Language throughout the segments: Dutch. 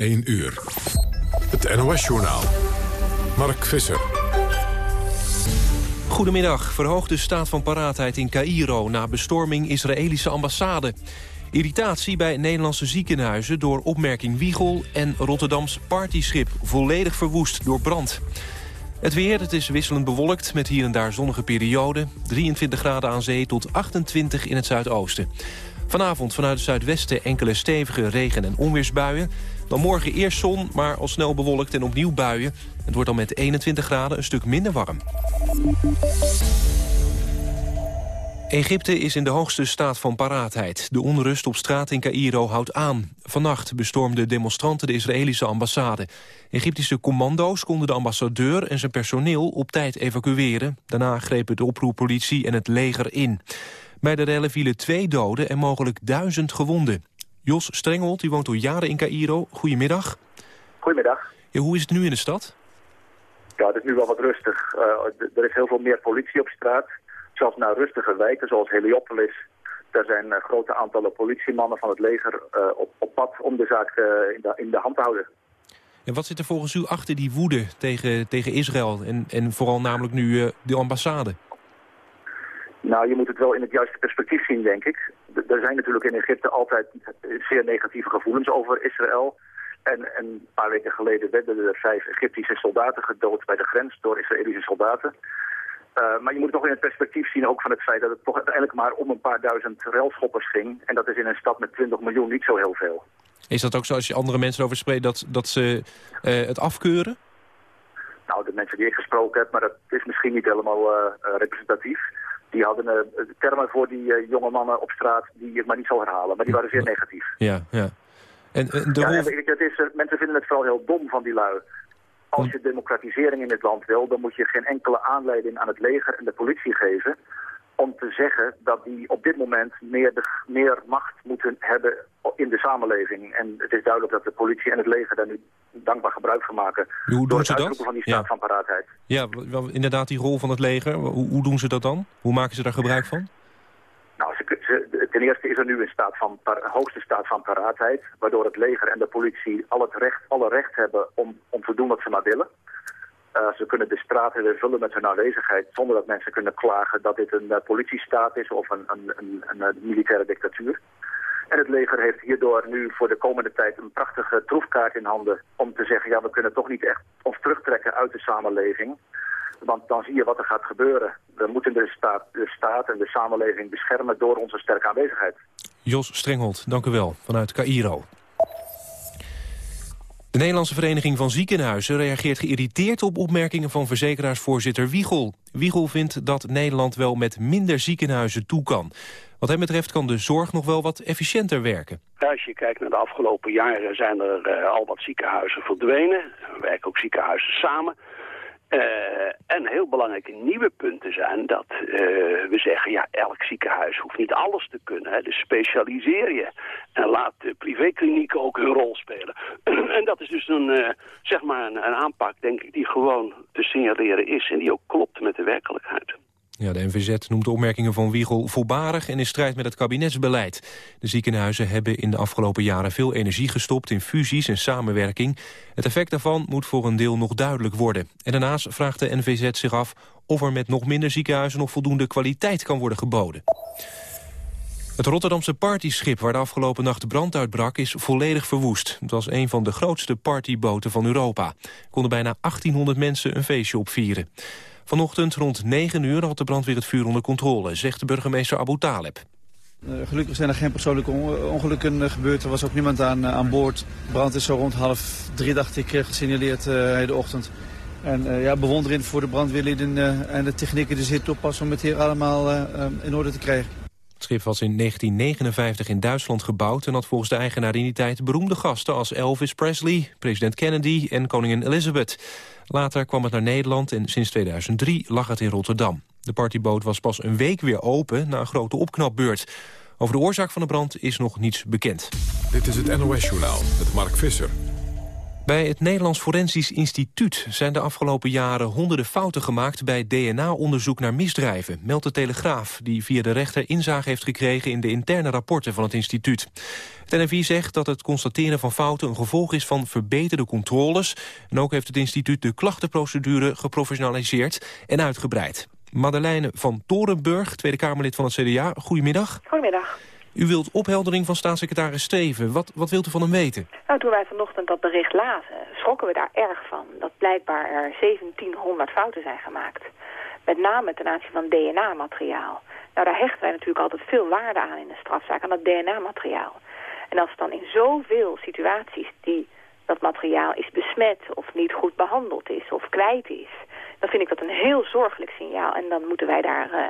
1 uur. Het NOS-journaal. Mark Visser. Goedemiddag. Verhoogde staat van paraatheid in Cairo... na bestorming Israëlische ambassade. Irritatie bij Nederlandse ziekenhuizen door opmerking Wiegel... en Rotterdams partyschip volledig verwoest door brand. Het weer, het is wisselend bewolkt met hier en daar zonnige perioden. 23 graden aan zee tot 28 in het zuidoosten. Vanavond vanuit het zuidwesten enkele stevige regen- en onweersbuien. Dan morgen eerst zon, maar al snel bewolkt en opnieuw buien. Het wordt dan met 21 graden een stuk minder warm. Egypte is in de hoogste staat van paraatheid. De onrust op straat in Cairo houdt aan. Vannacht bestormden demonstranten de Israëlische ambassade. Egyptische commando's konden de ambassadeur en zijn personeel op tijd evacueren. Daarna grepen de oproeppolitie en het leger in. Bij de rellen vielen twee doden en mogelijk duizend gewonden. Jos Strenghold, die woont al jaren in Cairo. Goedemiddag. Goedemiddag. Ja, hoe is het nu in de stad? Ja, het is nu wel wat rustig. Uh, er is heel veel meer politie op straat. Zelfs naar rustige wijken zoals Heliopolis. Daar zijn uh, grote aantallen politiemannen van het leger uh, op, op, pad om de zaak in de, in, de, hand te houden. En wat zit er volgens u achter die woede tegen, tegen Israël en, en vooral namelijk nu de ambassade? Nou, je moet het wel in het juiste perspectief zien, denk ik. Er zijn natuurlijk in Egypte altijd zeer negatieve gevoelens over Israël. En, en, een paar weken geleden werden er vijf Egyptische soldaten gedood bij de grens door Israëlische soldaten. Uh, maar je moet het toch in het perspectief zien ook van het feit dat het toch uiteindelijk maar om een paar duizend railschoppers ging. En dat is in een stad met 20 miljoen niet zo heel veel. Is dat ook zo als je andere mensen over spreekt dat, dat ze uh, het afkeuren? Nou, de mensen die ik gesproken heb, maar dat is misschien niet helemaal uh, representatief. Die hadden uh, termen voor die uh, jonge mannen op straat die ik maar niet zal herhalen. Maar die waren zeer negatief. Ja, ja. En, en de ja, het is, uh, mensen vinden het vooral heel dom van die lui. Als je democratisering in het land wil, dan moet je geen enkele aanleiding aan het leger en de politie geven om te zeggen dat die op dit moment meer, de, meer macht moeten hebben in de samenleving. En het is duidelijk dat de politie en het leger daar nu dankbaar gebruik van maken. Hoe doen ze dat? van die staat ja. van paraatheid. Ja, inderdaad die rol van het leger. Hoe, hoe, doen ze dat dan? Hoe maken ze daar gebruik van? Nou, ze, ze, ten eerste is er nu een staat van, hoogste staat van paraatheid... waardoor het leger en de politie al het recht, alle recht hebben om, om te doen wat ze maar willen. Uh, ze kunnen de straten weer vullen met hun aanwezigheid... zonder dat mensen kunnen klagen dat dit een uh, politiestaat is of een, een, een, een, militaire dictatuur. En het leger heeft hierdoor nu voor de komende tijd een prachtige troefkaart in handen... om te zeggen, ja, we kunnen toch niet echt ons terugtrekken uit de samenleving... Want dan zie je wat er gaat gebeuren. We moeten de staat, de staat en de samenleving beschermen door onze sterke aanwezigheid. Jos Strenghold, dank u wel, vanuit Cairo. De Nederlandse Vereniging van Ziekenhuizen reageert geïrriteerd op opmerkingen van verzekeraarsvoorzitter Wiegel. Wiegel vindt dat Nederland wel met minder ziekenhuizen toe kan. Wat hem betreft kan de zorg nog wel wat efficiënter werken. Als je kijkt naar de afgelopen jaren zijn er uh, al wat ziekenhuizen verdwenen. We werken ook ziekenhuizen samen. Uh, en heel belangrijke nieuwe punten zijn dat uh, we zeggen, ja, elk ziekenhuis hoeft niet alles te kunnen. Hè, dus specialiseer je en laat de privéklinieken ook hun rol spelen. en dat is dus een, uh, zeg maar een aanpak, denk ik, die gewoon te signaleren is en die ook klopt met de werkelijkheid. Ja, de NVZ noemt de opmerkingen van Wiegel voorbarig en in strijd met het kabinetsbeleid. De ziekenhuizen hebben in de afgelopen jaren veel energie gestopt in fusies en samenwerking. Het effect daarvan moet voor een deel nog duidelijk worden. En daarnaast vraagt de NVZ zich af of er met nog minder ziekenhuizen nog voldoende kwaliteit kan worden geboden. Het Rotterdamse partyschip waar de afgelopen nacht de brand uitbrak is volledig verwoest. Het was een van de grootste partyboten van Europa. Er konden bijna 1800 mensen een feestje opvieren. Vanochtend rond 9 uur had de brandweer het vuur onder controle, zegt de burgemeester Abu Taleb. Uh, gelukkig zijn er geen persoonlijke ongelukken uh, gebeurd. Er was ook niemand aan, uh, aan boord. Brand is zo rond half drie, dacht ik, gesignaleerd de ochtend. En ja, bewondering voor de brandweerlieden en de technieken die zitten oppassen om het hier allemaal in orde te krijgen. Het schip was in 1959 in Duitsland gebouwd... en had volgens de eigenaar in die tijd beroemde gasten als Elvis Presley, president Kennedy en koningin Elizabeth. Later kwam het naar Nederland en sinds 2003 lag het in Rotterdam. De partyboot was pas een week weer open na een grote opknapbeurt. Over de oorzaak van de brand is nog niets bekend. Dit is het NOS-journaal met Mark Visser. Bij het Nederlands Forensisch Instituut zijn de afgelopen jaren honderden fouten gemaakt bij DNA-onderzoek naar misdrijven, meldt de Telegraaf, die via de rechter inzage heeft gekregen in de interne rapporten van het instituut. Het NFI zegt dat het constateren van fouten een gevolg is van verbeterde controles. En ook heeft het instituut de klachtenprocedure geprofessionaliseerd en uitgebreid. Madeleine van Torenburg, Tweede Kamerlid van het CDA. Goedemiddag. Goedemiddag. U wilt opheldering van staatssecretaris Steven. Wat, wat wilt u van hem weten? Nou, toen wij vanochtend dat bericht lazen, schrokken we daar erg van. Dat blijkbaar er 1700 fouten zijn gemaakt. Met name ten aanzien van DNA-materiaal. Nou, daar hechten wij natuurlijk altijd veel waarde aan in de strafzaak, aan dat DNA-materiaal. En als dan in zoveel situaties die dat materiaal is besmet of niet goed behandeld is of kwijt is, dan vind ik dat een heel zorgelijk signaal. En dan moeten wij daar uh,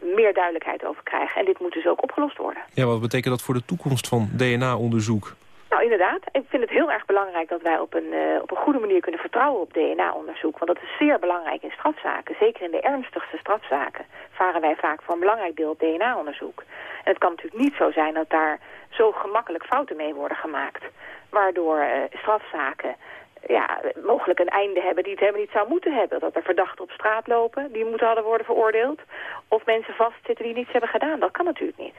meer duidelijkheid over krijgen. En dit moet dus ook opgelost worden. Ja, wat betekent dat voor de toekomst van DNA-onderzoek? Nou, inderdaad. Ik vind het heel erg belangrijk dat wij op een, uh, op een goede manier kunnen vertrouwen op DNA-onderzoek. Want dat is zeer belangrijk in strafzaken. Zeker in de ernstigste strafzaken varen wij vaak voor een belangrijk deel DNA-onderzoek. En het kan natuurlijk niet zo zijn dat daar zo gemakkelijk fouten mee worden gemaakt. Waardoor uh, strafzaken ja, mogelijk een einde hebben die het helemaal niet zou moeten hebben. Dat er verdachten op straat lopen die moeten hadden worden veroordeeld. Of mensen vastzitten die niets hebben gedaan. Dat kan natuurlijk niet.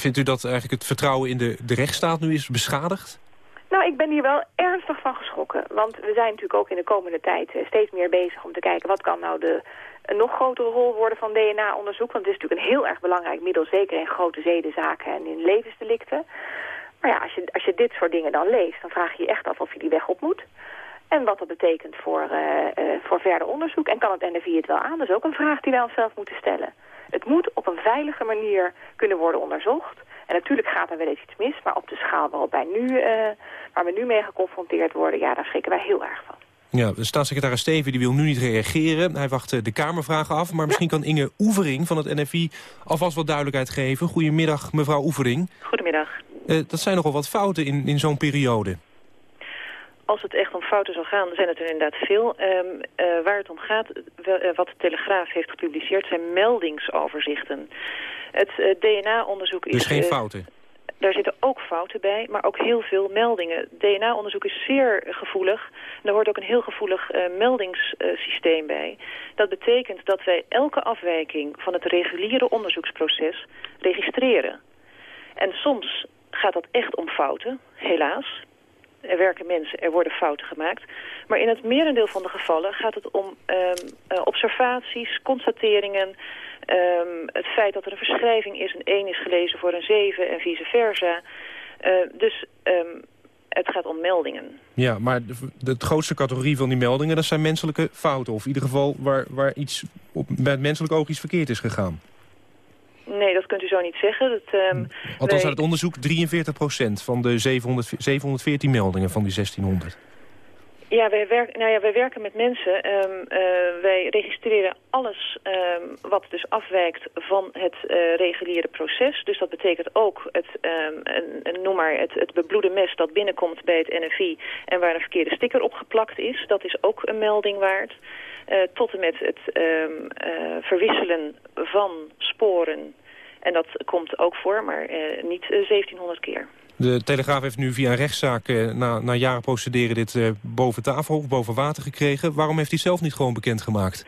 Vindt u dat eigenlijk het vertrouwen in de, de rechtsstaat nu is beschadigd? Nou, ik ben hier wel ernstig van geschrokken. Want we zijn natuurlijk ook in de komende tijd eh, steeds meer bezig om te kijken... wat kan nou de een nog grotere rol worden van DNA-onderzoek. Want het is natuurlijk een heel erg belangrijk middel... zeker in grote zedenzaken en in levensdelicten. Maar ja, als je, als je dit soort dingen dan leest... dan vraag je je echt af of je die weg op moet. En wat dat betekent voor, uh, uh, voor verder onderzoek. En kan het NFI het wel aan? Dat is ook een vraag die wij onszelf moeten stellen. Het moet op een veilige manier kunnen worden onderzocht. En natuurlijk gaat er wel eens iets mis, maar op de schaal waarop wij nu, uh, waar we nu mee geconfronteerd worden, ja, daar schrikken wij heel erg van. Ja, de staatssecretaris Steven die wil nu niet reageren. Hij wacht de Kamervragen af. Maar misschien kan Inge Oevering van het NFI alvast wat duidelijkheid geven. Goedemiddag, mevrouw Oevering. Goedemiddag. Uh, dat zijn nogal wat fouten in, in zo'n periode. Als het echt om fouten zal gaan, zijn het er inderdaad veel. Um, uh, waar het om gaat, uh, wat de Telegraaf heeft gepubliceerd, zijn meldingsoverzichten. Het uh, DNA-onderzoek is... Dus geen fouten? Daar zitten ook fouten bij, maar ook heel veel meldingen. DNA-onderzoek is zeer gevoelig. En er hoort ook een heel gevoelig meldingssysteem bij. Dat betekent dat wij elke afwijking van het reguliere onderzoeksproces registreren. En soms gaat dat echt om fouten, helaas er werken mensen, er worden fouten gemaakt. Maar in het merendeel van de gevallen gaat het om um, uh, observaties, constateringen... Um, het feit dat er een verschrijving is, een 1 is gelezen voor een 7 en vice versa. Uh, dus um, het gaat om meldingen. Ja, maar de, de, grootste categorie van die meldingen... dat zijn menselijke fouten. Of in ieder geval waar, waar iets op, bij het menselijk oog iets verkeerd is gegaan. Nee, dat kunt u zo niet zeggen. Dat, um, Althans wij... uit het onderzoek 43% van de 700, 714 meldingen van die 1600. Ja, wij, werk, nou ja, wij werken met mensen. Um, uh, wij registreren alles um, wat dus afwijkt van het uh, reguliere proces. Dus dat betekent ook het, um, een, een, noem maar het, het bebloede mes dat binnenkomt bij het NFI... en waar een verkeerde sticker op geplakt is. Dat is ook een melding waard. Uh, tot en met het um, uh, verwisselen van sporen. En dat komt ook voor, maar uh, niet 1700 keer. De Telegraaf heeft nu via een rechtszaak na, na jaren procederen dit boven tafel of boven water gekregen. Waarom heeft hij zelf niet gewoon bekendgemaakt?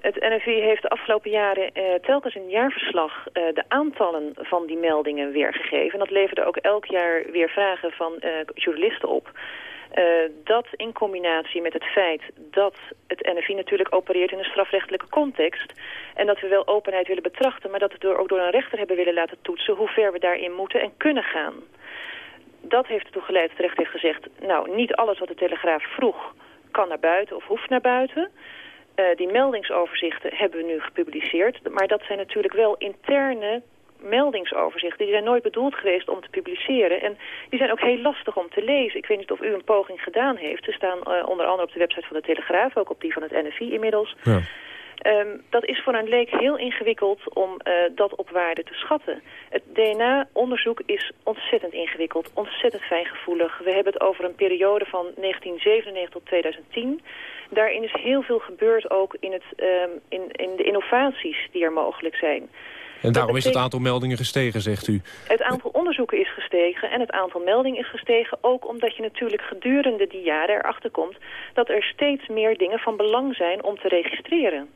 Het NFI heeft de afgelopen jaren telkens een jaarverslag de aantallen van die meldingen weergegeven. En dat leverde ook elk jaar weer vragen van journalisten op. Uh, dat in combinatie met het feit dat het NFI natuurlijk opereert in een strafrechtelijke context... en dat we wel openheid willen betrachten... maar dat we het ook door een rechter hebben willen laten toetsen... hoe ver we daarin moeten en kunnen gaan. Dat heeft ertoe geleid dat rechter heeft gezegd... nou, niet alles wat de Telegraaf vroeg kan naar buiten of hoeft naar buiten... Uh, die meldingsoverzichten hebben we nu gepubliceerd. Maar dat zijn natuurlijk wel interne meldingsoverzichten. Die zijn nooit bedoeld geweest om te publiceren. En die zijn ook heel lastig om te lezen. Ik weet niet of u een poging gedaan heeft. Ze staan uh, onder andere op de website van de Telegraaf, ook op die van het NFI inmiddels. Ja. Um, dat is voor een leek heel ingewikkeld om uh, dat op waarde te schatten. Het DNA-onderzoek is ontzettend ingewikkeld, ontzettend fijngevoelig. We hebben het over een periode van 1997 tot 2010. Daarin is heel veel gebeurd ook in, het, um, in, in de innovaties die er mogelijk zijn. En daarom is het aantal meldingen gestegen, zegt u? Het aantal onderzoeken is gestegen en het aantal meldingen is gestegen... ook omdat je natuurlijk gedurende die jaren erachter komt... dat er steeds meer dingen van belang zijn om te registreren.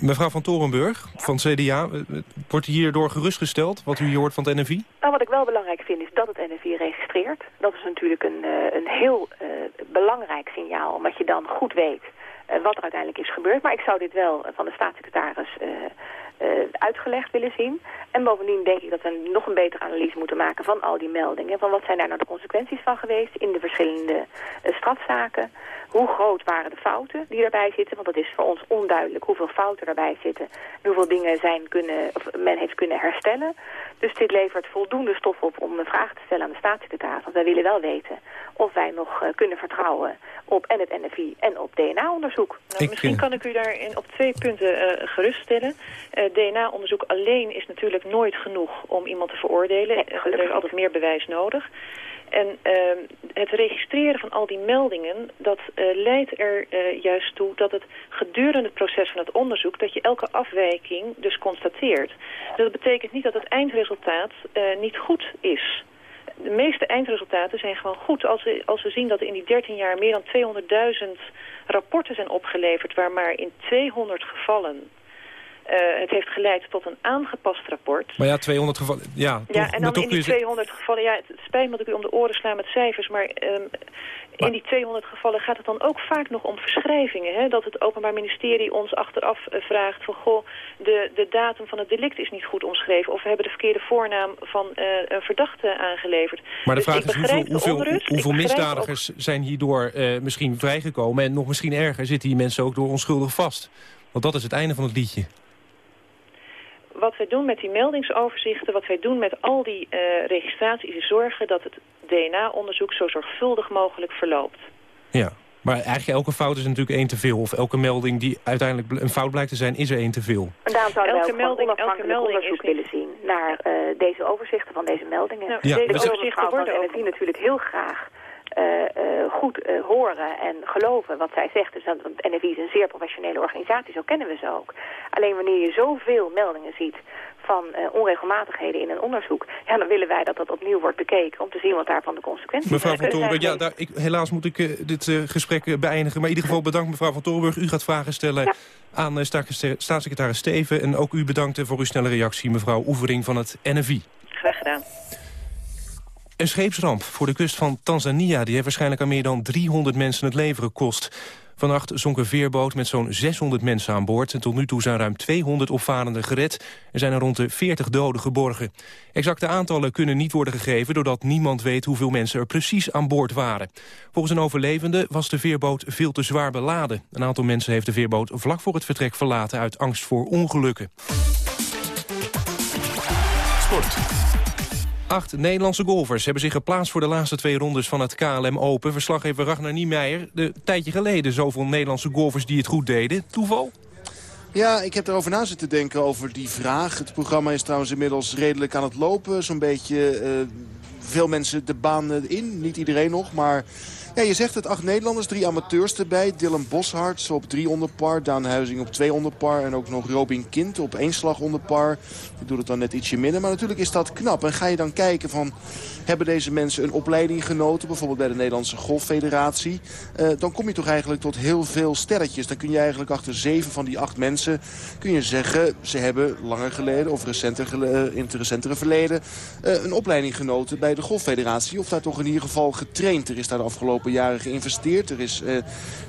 Mevrouw van Torenburg van CDA, eh, wordt hierdoor gerustgesteld wat u hier hoort van het NFI? Nou, wat ik wel belangrijk vind is dat het NFI registreert. Dat is natuurlijk een, uh, een heel uh, belangrijk signaal, omdat je dan goed weet wat er uiteindelijk is gebeurd. Maar ik zou dit wel van de staatssecretaris uitgelegd willen zien. En bovendien denk ik dat we nog een betere analyse moeten maken van al die meldingen. Van wat zijn daar nou de consequenties van geweest in de verschillende strafzaken. Hoe groot waren de fouten die daarbij zitten? Want het is voor ons onduidelijk hoeveel fouten daarbij zitten. En hoeveel dingen zijn kunnen, of men heeft kunnen herstellen. Dus dit levert voldoende stof op om een vraag te stellen aan de staatssecretaris. Want wij willen wel weten of wij nog uh, kunnen vertrouwen op en het NFI en op DNA-onderzoek. Nou, misschien kan ik u daar in, op twee punten uh, geruststellen. Uh, DNA-onderzoek alleen is natuurlijk nooit genoeg om iemand te veroordelen. Nee, er is altijd meer bewijs nodig. En uh, het registreren van al die meldingen, dat uh, leidt er uh, juist toe dat het gedurende het proces van het onderzoek, dat je elke afwijking dus constateert. Dus dat betekent niet dat het eindresultaat niet goed is. De meeste eindresultaten zijn gewoon goed als we, als we zien dat er in die 13 jaar meer dan 200.000 rapporten zijn opgeleverd, waar maar in 200 gevallen uh, het heeft geleid tot een aangepast rapport. Maar ja, 200 gevallen... Ja, ja toch, en dan in die 200 gevallen... Ja, het spijt me dat ik u om de oren sla met cijfers... maar, um, maar in die 200 gevallen gaat het dan ook vaak nog om verschrijvingen. Hè? Dat het Openbaar Ministerie ons achteraf uh, vraagt van... goh, de, de datum van het delict is niet goed omschreven... of we hebben de verkeerde voornaam van uh, een verdachte aangeleverd. Maar de dus vraag is hoeveel, hoeveel, onrust, hoeveel misdadigers ook... zijn hierdoor misschien vrijgekomen... en nog misschien erger zitten die mensen ook door onschuldig vast? Want dat is het einde van het liedje wat wij doen met die meldingsoverzichten, wat wij doen met al die uh, registraties... is zorgen dat het DNA-onderzoek zo zorgvuldig mogelijk verloopt. Ja, maar eigenlijk elke fout is natuurlijk één te veel. Of elke melding die uiteindelijk een fout blijkt te zijn, is er één te veel. En daarom zouden elke wij melding, elke melding onderzoek willen zien naar uh, deze overzichten van deze meldingen. Nou, ja. Deze overzichten worden ook... natuurlijk heel graag goed uh, horen en geloven wat zij zegt. Dus dat, want NFI is een zeer professionele organisatie, zo kennen we ze ook. Alleen wanneer je zoveel meldingen ziet van onregelmatigheden in een onderzoek... Ja, dan willen wij dat dat opnieuw wordt bekeken om te zien wat daarvan de consequenties mevrouw zijn. Mevrouw van Torenburg, ja, daar, ik, helaas moet ik dit gesprek beëindigen. Maar in ieder geval bedankt mevrouw van Torenburg. U gaat vragen stellen ja. aan staatssecretaris Steven. En ook u bedankt voor uw snelle reactie, mevrouw Oevering van het NFI. Graag gedaan. Een scheepsramp voor de kust van Tanzania... die heeft waarschijnlijk aan meer dan 300 mensen het leven gekost. Vannacht zonk een veerboot met zo'n 600 mensen aan boord... en tot nu toe zijn ruim 200 opvarenden gered... en zijn er rond de 40 doden geborgen. Exacte aantallen kunnen niet worden gegeven... doordat niemand weet hoeveel mensen er precies aan boord waren. Volgens een overlevende was de veerboot veel te zwaar beladen. Een aantal mensen heeft de veerboot vlak voor het vertrek verlaten... uit angst voor ongelukken. Sport. Acht Nederlandse golfers hebben zich geplaatst voor de laatste twee rondes van het KLM Open. Verslaggever Ragnar Niemeyer. De tijdje geleden zoveel Nederlandse golfers die het goed deden. Toeval? Ja, ik heb erover na zitten denken over die vraag. Het programma is trouwens inmiddels redelijk aan het lopen. Zo'n beetje uh, veel mensen de baan in. Niet iedereen nog, maar ja, je zegt het, acht Nederlanders, drie amateurs erbij. Dylan Bosharts op drie onder par, Daan Huizing op twee onder par... en ook nog Robin Kind op één slag onder par. Die doet het dan net ietsje minder, maar natuurlijk is dat knap. En ga je dan kijken van, hebben deze mensen een opleiding genoten... bijvoorbeeld bij de Nederlandse Golffederatie... Uh, dan kom je toch eigenlijk tot heel veel sterretjes. Dan kun je eigenlijk achter zeven van die acht mensen... kun je zeggen, ze hebben langer geleden of recenter gele in het recentere verleden... Uh, een opleiding genoten bij de Golffederatie. Of daar toch in ieder geval getraind. Er is daar de afgelopen jaren geïnvesteerd. Er is uh,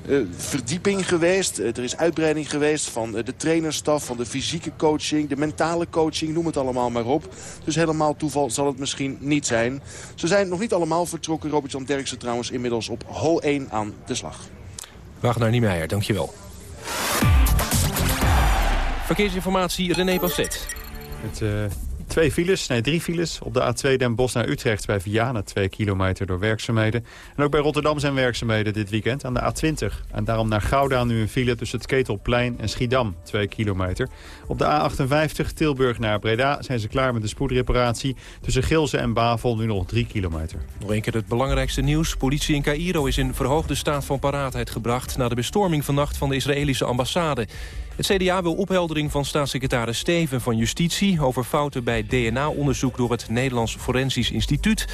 uh, verdieping geweest. Uh, er is uitbreiding geweest van de trainerstaf, van de fysieke coaching, de mentale coaching. Noem het allemaal maar op. Dus helemaal toeval zal het misschien niet zijn. Ze zijn nog niet allemaal vertrokken. Robert-Jan Derksen trouwens inmiddels op hol 1 aan de slag. Wagner Niemeyer, dankjewel. Verkeersinformatie René Passet. Het Twee files, nee drie files. Op de A2 Den Bosch naar Utrecht bij Vianen, twee kilometer door werkzaamheden. En ook bij Rotterdam zijn werkzaamheden dit weekend aan de A20. En daarom naar Gouda nu een file tussen het Ketelplein en Schiedam, twee kilometer. Op de A58 Tilburg naar Breda zijn ze klaar met de spoedreparatie. Tussen Gilze en Bavel nu nog drie kilometer. Nog een keer het belangrijkste nieuws. Politie in Cairo is in verhoogde staat van paraatheid gebracht... na de bestorming vannacht van de Israëlische ambassade. Het CDA wil opheldering van staatssecretaris Steven van Justitie... over fouten bij DNA-onderzoek door het Nederlands Forensisch Instituut.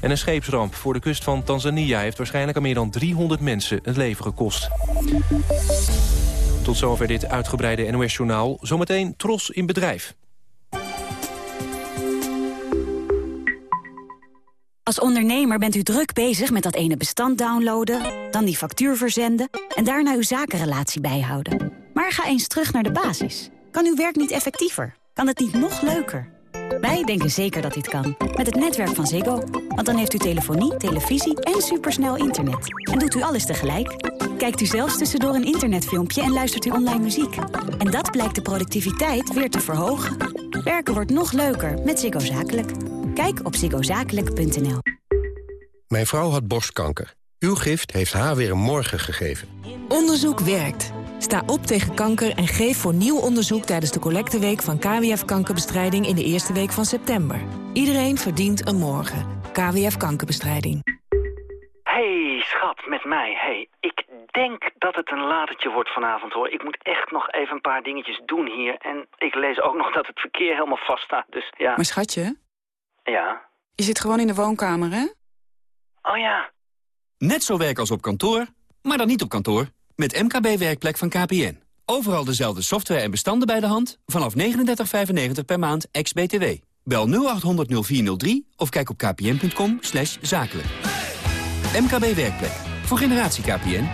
En een scheepsramp voor de kust van Tanzania... heeft waarschijnlijk aan meer dan 300 mensen het leven gekost. Tot zover dit uitgebreide NOS-journaal. Zometeen Tros in bedrijf. Als ondernemer bent u druk bezig met dat ene bestand downloaden... dan die factuur verzenden en daarna uw zakenrelatie bijhouden. Maar ga eens terug naar de basis. Kan uw werk niet effectiever? Kan het niet nog leuker? Wij denken zeker dat dit kan. Met het netwerk van Ziggo. Want dan heeft u telefonie, televisie en supersnel internet. En doet u alles tegelijk. Kijkt u zelfs tussendoor een internetfilmpje en luistert u online muziek. En dat blijkt de productiviteit weer te verhogen. Werken wordt nog leuker met Ziggo Zakelijk. Kijk op ziggozakelijk.nl. Mijn vrouw had borstkanker. Uw gift heeft haar weer een morgen gegeven. Onderzoek werkt. Sta op tegen kanker en geef voor nieuw onderzoek tijdens de collecteweek van KWF Kankerbestrijding in de eerste week van september. Iedereen verdient een morgen. KWF Kankerbestrijding. Hey, schat, met mij. Hey, ik denk dat het een latertje wordt vanavond, hoor. Ik moet echt nog even een paar dingetjes doen hier. En ik lees ook nog dat het verkeer helemaal vast staat, dus ja. Maar schatje? Ja? Je zit gewoon in de woonkamer, hè? Oh ja. Net zo werk als op kantoor, maar dan niet op kantoor. Met MKB Werkplek van KPN. Overal dezelfde software en bestanden bij de hand. Vanaf 39,95 per maand, ex-BTW. Bel 0800 0403 of kijk op kpn.com zakelijk. MKB Werkplek. Voor generatie KPN.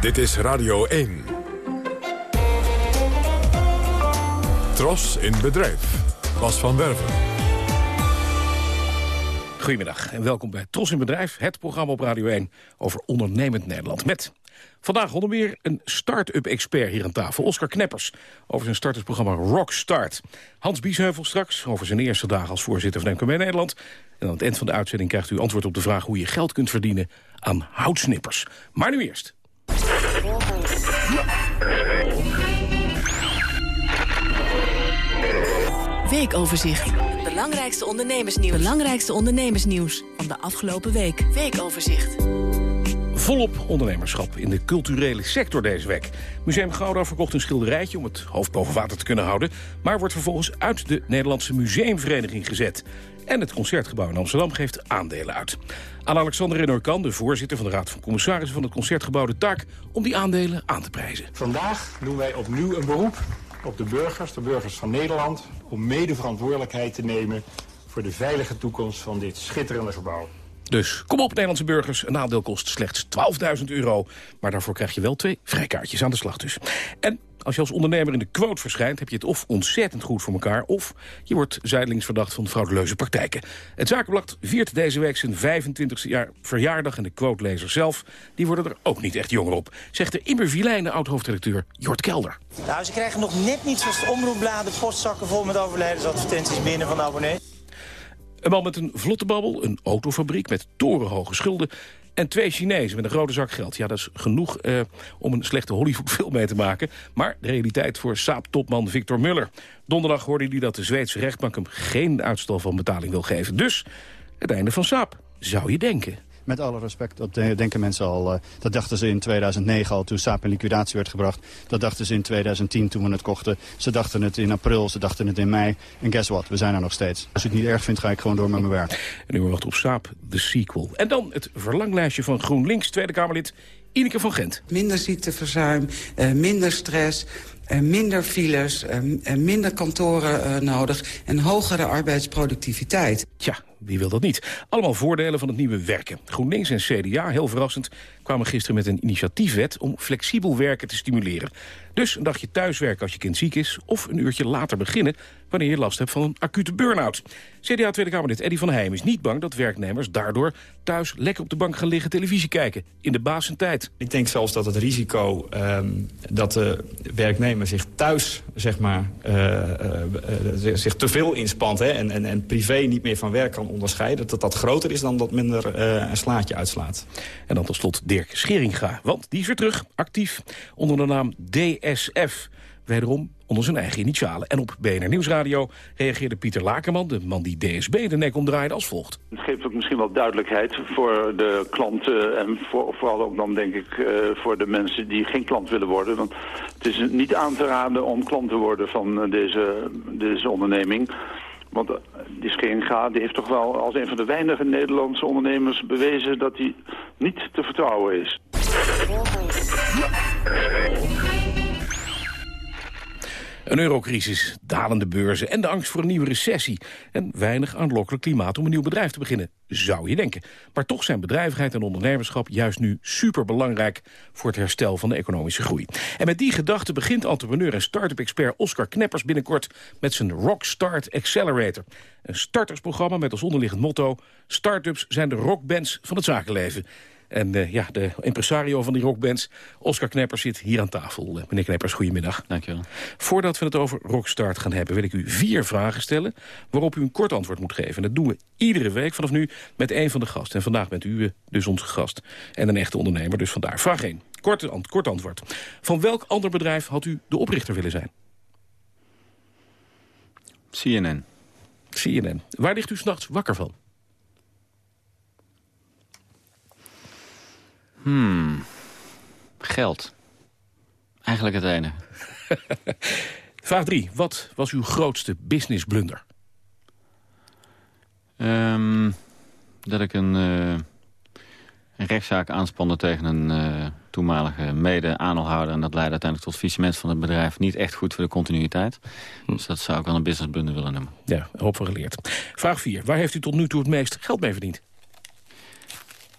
Dit is Radio 1. Tros in bedrijf. Bas van Werven. Goedemiddag en welkom bij Tros in Bedrijf, het programma op Radio 1 over ondernemend Nederland. Met vandaag onder meer een start-up expert hier aan tafel, Oscar Kneppers, over zijn startersprogramma Rockstart. Hans Biesheuvel straks over zijn eerste dagen als voorzitter van MKB Nederland. En aan het eind van de uitzending krijgt u antwoord op de vraag hoe je geld kunt verdienen aan houtsnippers. Maar nu eerst. Weekoverzicht. Belangrijkste ondernemersnieuws. Belangrijkste ondernemersnieuws van de afgelopen week. Weekoverzicht. Volop ondernemerschap in de culturele sector deze week. Museum Gouda verkocht een schilderijtje om het hoofd boven water te kunnen houden... maar wordt vervolgens uit de Nederlandse Museumvereniging gezet. En het Concertgebouw in Amsterdam geeft aandelen uit. Aan Alexander Renorkan, de voorzitter van de Raad van Commissarissen van het Concertgebouw, de taak om die aandelen aan te prijzen. Vandaag doen wij opnieuw een beroep op de burgers, de burgers van Nederland... om mede verantwoordelijkheid te nemen voor de veilige toekomst van dit schitterende gebouw. Dus kom op Nederlandse burgers, een aandeel kost slechts 12.000 euro. Maar daarvoor krijg je wel twee vrijkaartjes aan de slag dus. En als je als ondernemer in de quote verschijnt... heb je het of ontzettend goed voor elkaar... of je wordt zijdelings verdacht van frauduleuze praktijken. Het Zakenblad viert deze week zijn 25e jaar verjaardag... en de quotelezer zelf, die worden er ook niet echt jonger op... zegt de immer vilijne oud-hoofdredacteur Jort Kelder. Nou, ze krijgen nog net niet zoals de omroepbladen... postzakken vol met overlijdensadvertenties binnen van de abonnees. Een man met een vlotte babbel, een autofabriek met torenhoge schulden... en twee Chinezen met een grote zak geld. Ja, dat is genoeg eh, om een slechte Hollywoodfilm mee te maken. Maar de realiteit voor Saab-topman Victor Muller. Donderdag hoorde hij dat de Zweedse rechtbank hem geen uitstel van betaling wil geven. Dus het einde van Saab, zou je denken. Met alle respect, dat denken mensen al. Uh, dat dachten ze in 2009 al toen Saab in liquidatie werd gebracht. Dat dachten ze in 2010 toen we het kochten. Ze dachten het in april, ze dachten het in mei. En guess what, we zijn er nog steeds. Als ik het niet erg vind, ga ik gewoon door met mijn werk. En nu wacht op Saab, de sequel. En dan het verlanglijstje van GroenLinks, Tweede Kamerlid Ineke van Gent. Minder ziekteverzuim, uh, minder stress, uh, minder files, minder kantoren nodig en hogere arbeidsproductiviteit. Tja, wie wil dat niet? Allemaal voordelen van het nieuwe werken. GroenLinks en CDA, heel verrassend, kwamen gisteren met een initiatiefwet... om flexibel werken te stimuleren. Dus een dagje thuiswerken als je kind ziek is... of een uurtje later beginnen wanneer je last hebt van een acute burn-out. CDA Tweede Kamerlid Eddy van Heijm is niet bang dat werknemers daardoor... thuis lekker op de bank gaan liggen televisie kijken. In de basentijd. Ik denk zelfs dat het risico um, dat de werknemer zich thuis zeg maar, uh, uh, zich te veel inspant... Hè, en, en, en privé niet meer van werk kan onderscheiden... dat dat groter is dan dat minder uh, een slaatje uitslaat. En dan tot slot Dirk Scheringa, want die is weer terug, actief... onder de naam DSF wederom onder zijn eigen initialen. En op BNR Nieuwsradio reageerde Pieter Lakerman, de man die DSB de nek omdraaide, als volgt. Het geeft ook misschien wel duidelijkheid voor de klanten en voor, vooral ook dan denk ik eh, voor de mensen die geen klant willen worden. Want het is niet aan te raden om klant te worden van eh, deze, deze onderneming. Want eh, die Scheringa die heeft toch wel als een van de weinige Nederlandse ondernemers bewezen dat hij niet te vertrouwen is. Een eurocrisis, dalende beurzen en de angst voor een nieuwe recessie. En weinig aanlokkelijk klimaat om een nieuw bedrijf te beginnen, zou je denken. Maar toch zijn bedrijvigheid en ondernemerschap juist nu superbelangrijk... voor het herstel van de economische groei. En met die gedachte begint entrepreneur en start-up-expert Oscar Kneppers binnenkort... met zijn Rockstart Accelerator. Een startersprogramma met als onderliggend motto... Startups zijn de rockbands van het zakenleven. En uh, ja, de impresario van die rockbands, Oscar Kneppers, zit hier aan tafel. Uh, meneer Kneppers, goedemiddag. Dankjewel. Voordat we het over Rockstart gaan hebben, wil ik u vier vragen stellen... waarop u een kort antwoord moet geven. En dat doen we iedere week vanaf nu met een van de gasten. En vandaag bent u uh, dus onze gast. En een echte ondernemer, dus vandaar. Vraag 1. Kort, ant kort antwoord. Van welk ander bedrijf had u de oprichter willen zijn? CNN. CNN. Waar ligt u s'nachts wakker van? Hmm. Geld. Eigenlijk het enige. Vraag 3. Wat was uw grootste business blunder? Um, dat ik een, uh, een rechtszaak aanspande tegen een uh, toenmalige mede-aandeelhouder... en dat leidde uiteindelijk tot faillissement van het bedrijf. Niet echt goed voor de continuïteit. Hm. Dus dat zou ik wel een business blunder willen noemen. Ja, hoop van geleerd. Vraag 4. Waar heeft u tot nu toe het meest geld mee verdiend?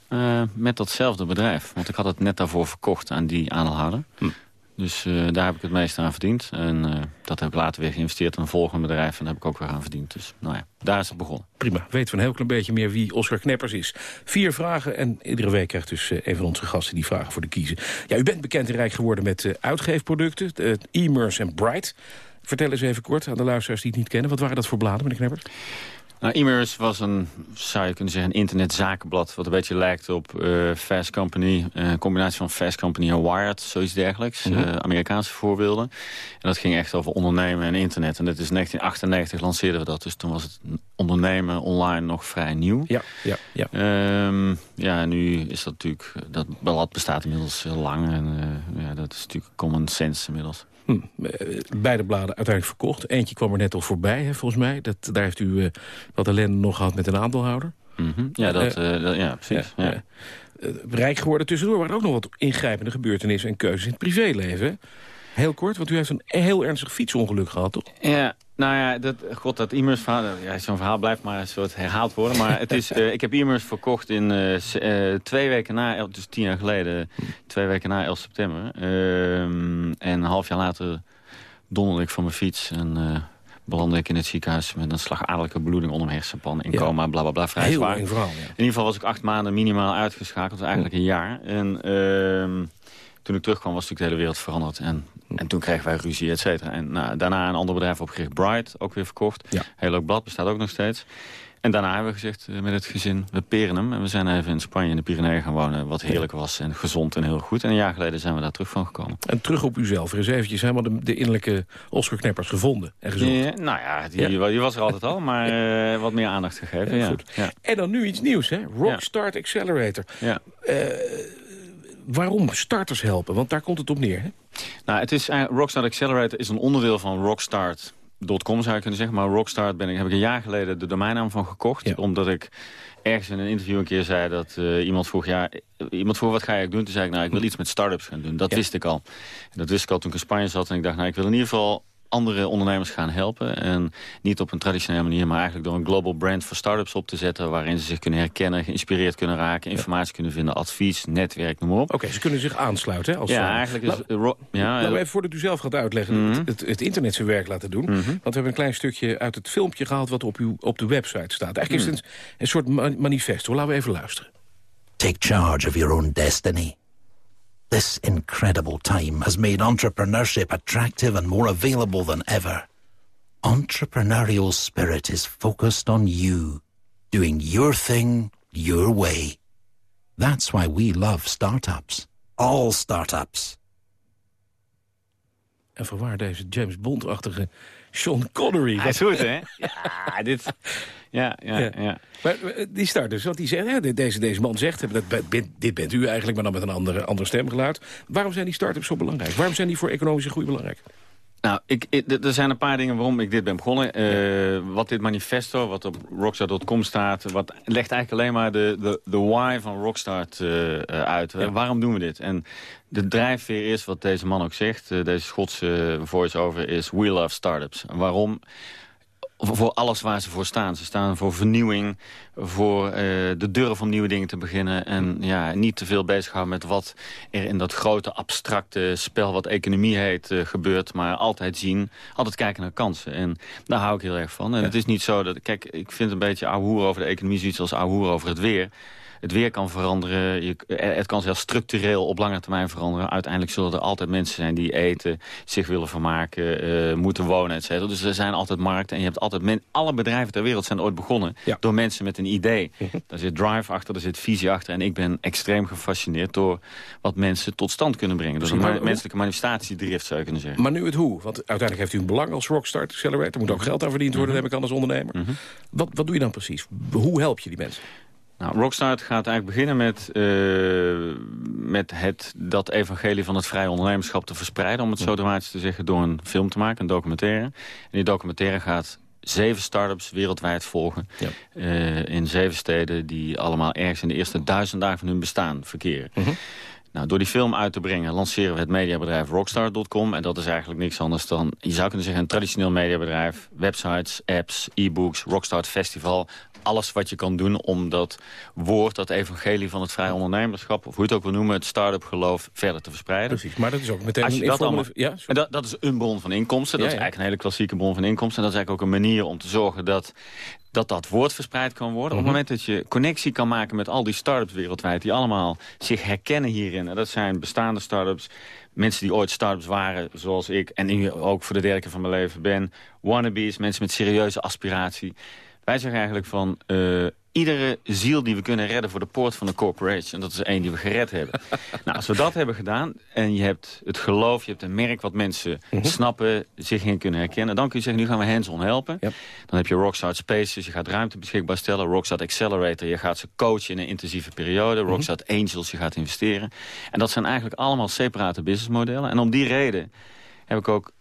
Uh, met datzelfde bedrijf. Want ik had het net daarvoor verkocht aan die aandeelhouder. Hm. Dus uh, daar heb ik het meest aan verdiend. En uh, dat heb ik later weer geïnvesteerd in een volgend bedrijf. En daar heb ik ook weer aan verdiend. Dus nou ja, daar is het begonnen. Prima. Weten we een heel klein beetje meer wie Oscar Kneppers is. Vier vragen en iedere week krijgt dus een van onze gasten die vragen voor de kiezen. Ja, u bent bekend en rijk geworden met uitgeefproducten. E-Mers en Bright. Vertel eens even kort aan de luisteraars die het niet kennen. Wat waren dat voor bladen, meneer Kneppers? Nou, e was een, zou je kunnen zeggen, een internetzakenblad... wat een beetje lijkt op uh, Fast Company. Een combinatie van Fast Company en Wired, zoiets dergelijks. Mm -hmm. uh, Amerikaanse voorbeelden. En dat ging echt over ondernemen en internet. En dat is 1998 lanceerden we dat. Dus toen was het ondernemen online nog vrij nieuw. Ja, ja, ja. Um, ja, nu is dat natuurlijk... Dat blad bestaat inmiddels heel lang. En ja, dat is natuurlijk common sense inmiddels. Hm, beide bladen uiteindelijk verkocht. Eentje kwam er net al voorbij, hè, volgens mij. Dat, daar heeft u uh, wat ellende nog gehad met een aandeelhouder. Mm -hmm. ja, dat, uh, dat, ja, precies. Ja, ja. Rijk geworden tussendoor waren ook nog wat ingrijpende gebeurtenissen en keuzes in het privéleven. Heel kort, want u heeft een heel ernstig fietsongeluk gehad, toch? Ja, nou ja, dat, god, dat e-mails verhaal, ja, zo'n verhaal blijft maar een soort herhaald worden. Maar het is, uh, ik heb e-mails verkocht in uh, uh, twee weken na, dus tien jaar geleden, twee weken na 11 september. Ehm, en een half jaar later donderde ik van mijn fiets en belandde ik in het ziekenhuis met een slagadelijke bloeding onder mijn hersenpan. In ja. coma, bla bla bla, vrij Heel zwaar. Verhaal, ja. In ieder geval was ik acht maanden minimaal uitgeschakeld, eigenlijk een jaar. En ehm, toen ik terugkwam was natuurlijk de hele wereld veranderd. En, en toen kregen wij ruzie, et cetera. En nou, daarna een ander bedrijf opgericht, Bright, ook weer verkocht. Ja. Heel leuk blad, bestaat ook nog steeds. En daarna hebben we gezegd uh, met het gezin, we peren hem. En we zijn even in Spanje in de Pyreneeën gaan wonen. Wat heerlijk was en gezond en heel goed. En een jaar geleden zijn we daar terug van gekomen. En terug op uzelf. Er is eventjes helemaal de, de innerlijke Oscar Kneppers gevonden en gezocht. Ja, nou ja die, ja, die, was er altijd al. Maar uh, wat meer aandacht gegeven. Goed. En dan nu iets nieuws, hè? Rockstart Accelerator. Ja. Uh, waarom starters helpen? Want daar komt het op neer, hè? Nou, het is, Rockstart Accelerator is een onderdeel van Rockstart .com zou je kunnen zeggen. Maar Rockstart ben ik, heb ik een jaar geleden de domeinnaam van gekocht. Ja. Omdat ik ergens in een interview een keer zei dat uh, iemand vroeg... ja, iemand vroeg wat ga je doen? Toen zei ik, nou, ik wil iets met start-ups gaan doen. Dat Ja. wist ik al. En dat wist ik al toen ik in Spanje zat. En ik dacht, nou, ik wil in ieder geval andere ondernemers gaan helpen. En niet op een traditionele manier, maar eigenlijk door een global brand voor start-ups op te zetten... waarin ze zich kunnen herkennen, geïnspireerd kunnen raken... informatie kunnen vinden, advies, netwerk, noem maar op. Oké, ze kunnen zich aansluiten, hè? Als ja, eh, eigenlijk is... Ro- ja, we even voordat u zelf gaat uitleggen, Mhm. het, het, het internet zijn werk laten doen. Want we hebben een klein stukje uit het filmpje gehaald wat op, uw, op de website staat. Eigenlijk is het een, een soort ma- manifesto. Laten we even luisteren. Take charge of your own destiny. This incredible time has made entrepreneurship attractive and more available than ever. Entrepreneurial spirit is focused on you, doing your thing your way. That's why we love startups. All startups. En vanwaar deze James Bond-achtige Sean Connery. Hij is goed, hè? Ja, dit... Ja, ja, ja. Maar eh, die start dus, want die zegt, hè, deze, deze man zegt... Dat, ben- dit bent u eigenlijk, maar dan met een andere, andere stemgeluid. Waarom zijn die start-ups zo belangrijk? Waarom zijn die voor economische groei belangrijk? Nou, ik, ik- er zijn een paar dingen waarom ik dit ben begonnen. Eh, Wat dit manifesto, wat op rockstar.com staat... Wat legt eigenlijk alleen maar de, de, de why van Rockstart eh, eh, uit. Waarom doen we dit? En de drijfveer is, wat deze man ook zegt... eh, deze Schotse voice-over is... We love startups. En waarom? Voor alles waar ze voor staan. Ze staan voor vernieuwing, voor eh, de durf om nieuwe dingen te beginnen... en ja, niet te veel bezighouden met wat er in dat grote abstracte spel... wat economie heet, eh, gebeurt, maar altijd zien. Altijd kijken naar kansen. En daar hou ik heel erg van. En het is niet zo dat... Kijk, ik vind een beetje ouwe over de economie... zoiets als ouwe over het weer... Het weer kan veranderen, je, eh, het kan zelfs structureel op lange termijn veranderen. Uiteindelijk zullen er altijd mensen zijn die eten, zich willen vermaken, eh, moeten wonen, et cetera. Dus er zijn altijd markten en je hebt altijd... Men, alle bedrijven ter wereld zijn ooit begonnen door mensen met een idee. Daar zit drive achter, daar zit visie achter. En ik ben extreem gefascineerd door wat mensen tot stand kunnen brengen. Dus een ma- menselijke manifestatiedrift zou je kunnen zeggen. Maar nu het hoe. Want uiteindelijk heeft u een belang als Rockstart Accelerator. Er moet ook geld aan verdiend worden, Mhm. heb ik aan als ondernemer. wat, wat doe je dan precies? Hoe help je die mensen? Nou, Rockstart gaat eigenlijk beginnen met, eh, met het, dat evangelie van het vrije ondernemerschap te verspreiden. Om het zo dramatisch te zeggen, door een film te maken, een documentaire. En die documentaire gaat zeven start-ups wereldwijd volgen. eh, in zeven steden die allemaal ergens in de eerste duizend dagen van hun bestaan verkeren. Nou, door die film uit te brengen lanceren we het mediabedrijf Rockstar.com. En dat is eigenlijk niks anders dan, je zou kunnen zeggen, een traditioneel mediabedrijf. Websites, apps, e-books, Rockstart Festival. Alles wat je kan doen om dat woord, dat evangelie van het vrije ondernemerschap... of hoe je het ook wil noemen, het start-up geloof verder te verspreiden. Precies, maar dat is ook meteen een dat allemaal- ja, en dat, dat is een bron van inkomsten. Dat Ja, is eigenlijk een hele klassieke bron van inkomsten. En dat is eigenlijk ook een manier om te zorgen dat dat, dat woord verspreid kan worden. Op Mhm. het moment dat je connectie kan maken met al die start-ups wereldwijd... die allemaal zich herkennen hierin. En dat zijn bestaande start-ups, mensen die ooit start-ups waren, zoals ik... en nu ook voor de derde keer van mijn leven ben. Wannabes, mensen met serieuze aspiratie. Wij zeggen eigenlijk van... eh, Iedere ziel die we kunnen redden voor de poort van de corporation. En dat is één die we gered hebben. nou, als we dat hebben gedaan en je hebt het geloof, je hebt een merk wat mensen snappen, zich in kunnen herkennen. Dan kun je zeggen, nu gaan we hands-on helpen. Dan heb je Rockstart Spaces, je gaat ruimte beschikbaar stellen. Rockstart Accelerator, je gaat ze coachen in een intensieve periode. Rockstart Angels, je gaat investeren. En dat zijn eigenlijk allemaal separate businessmodellen. En om die reden heb ik ook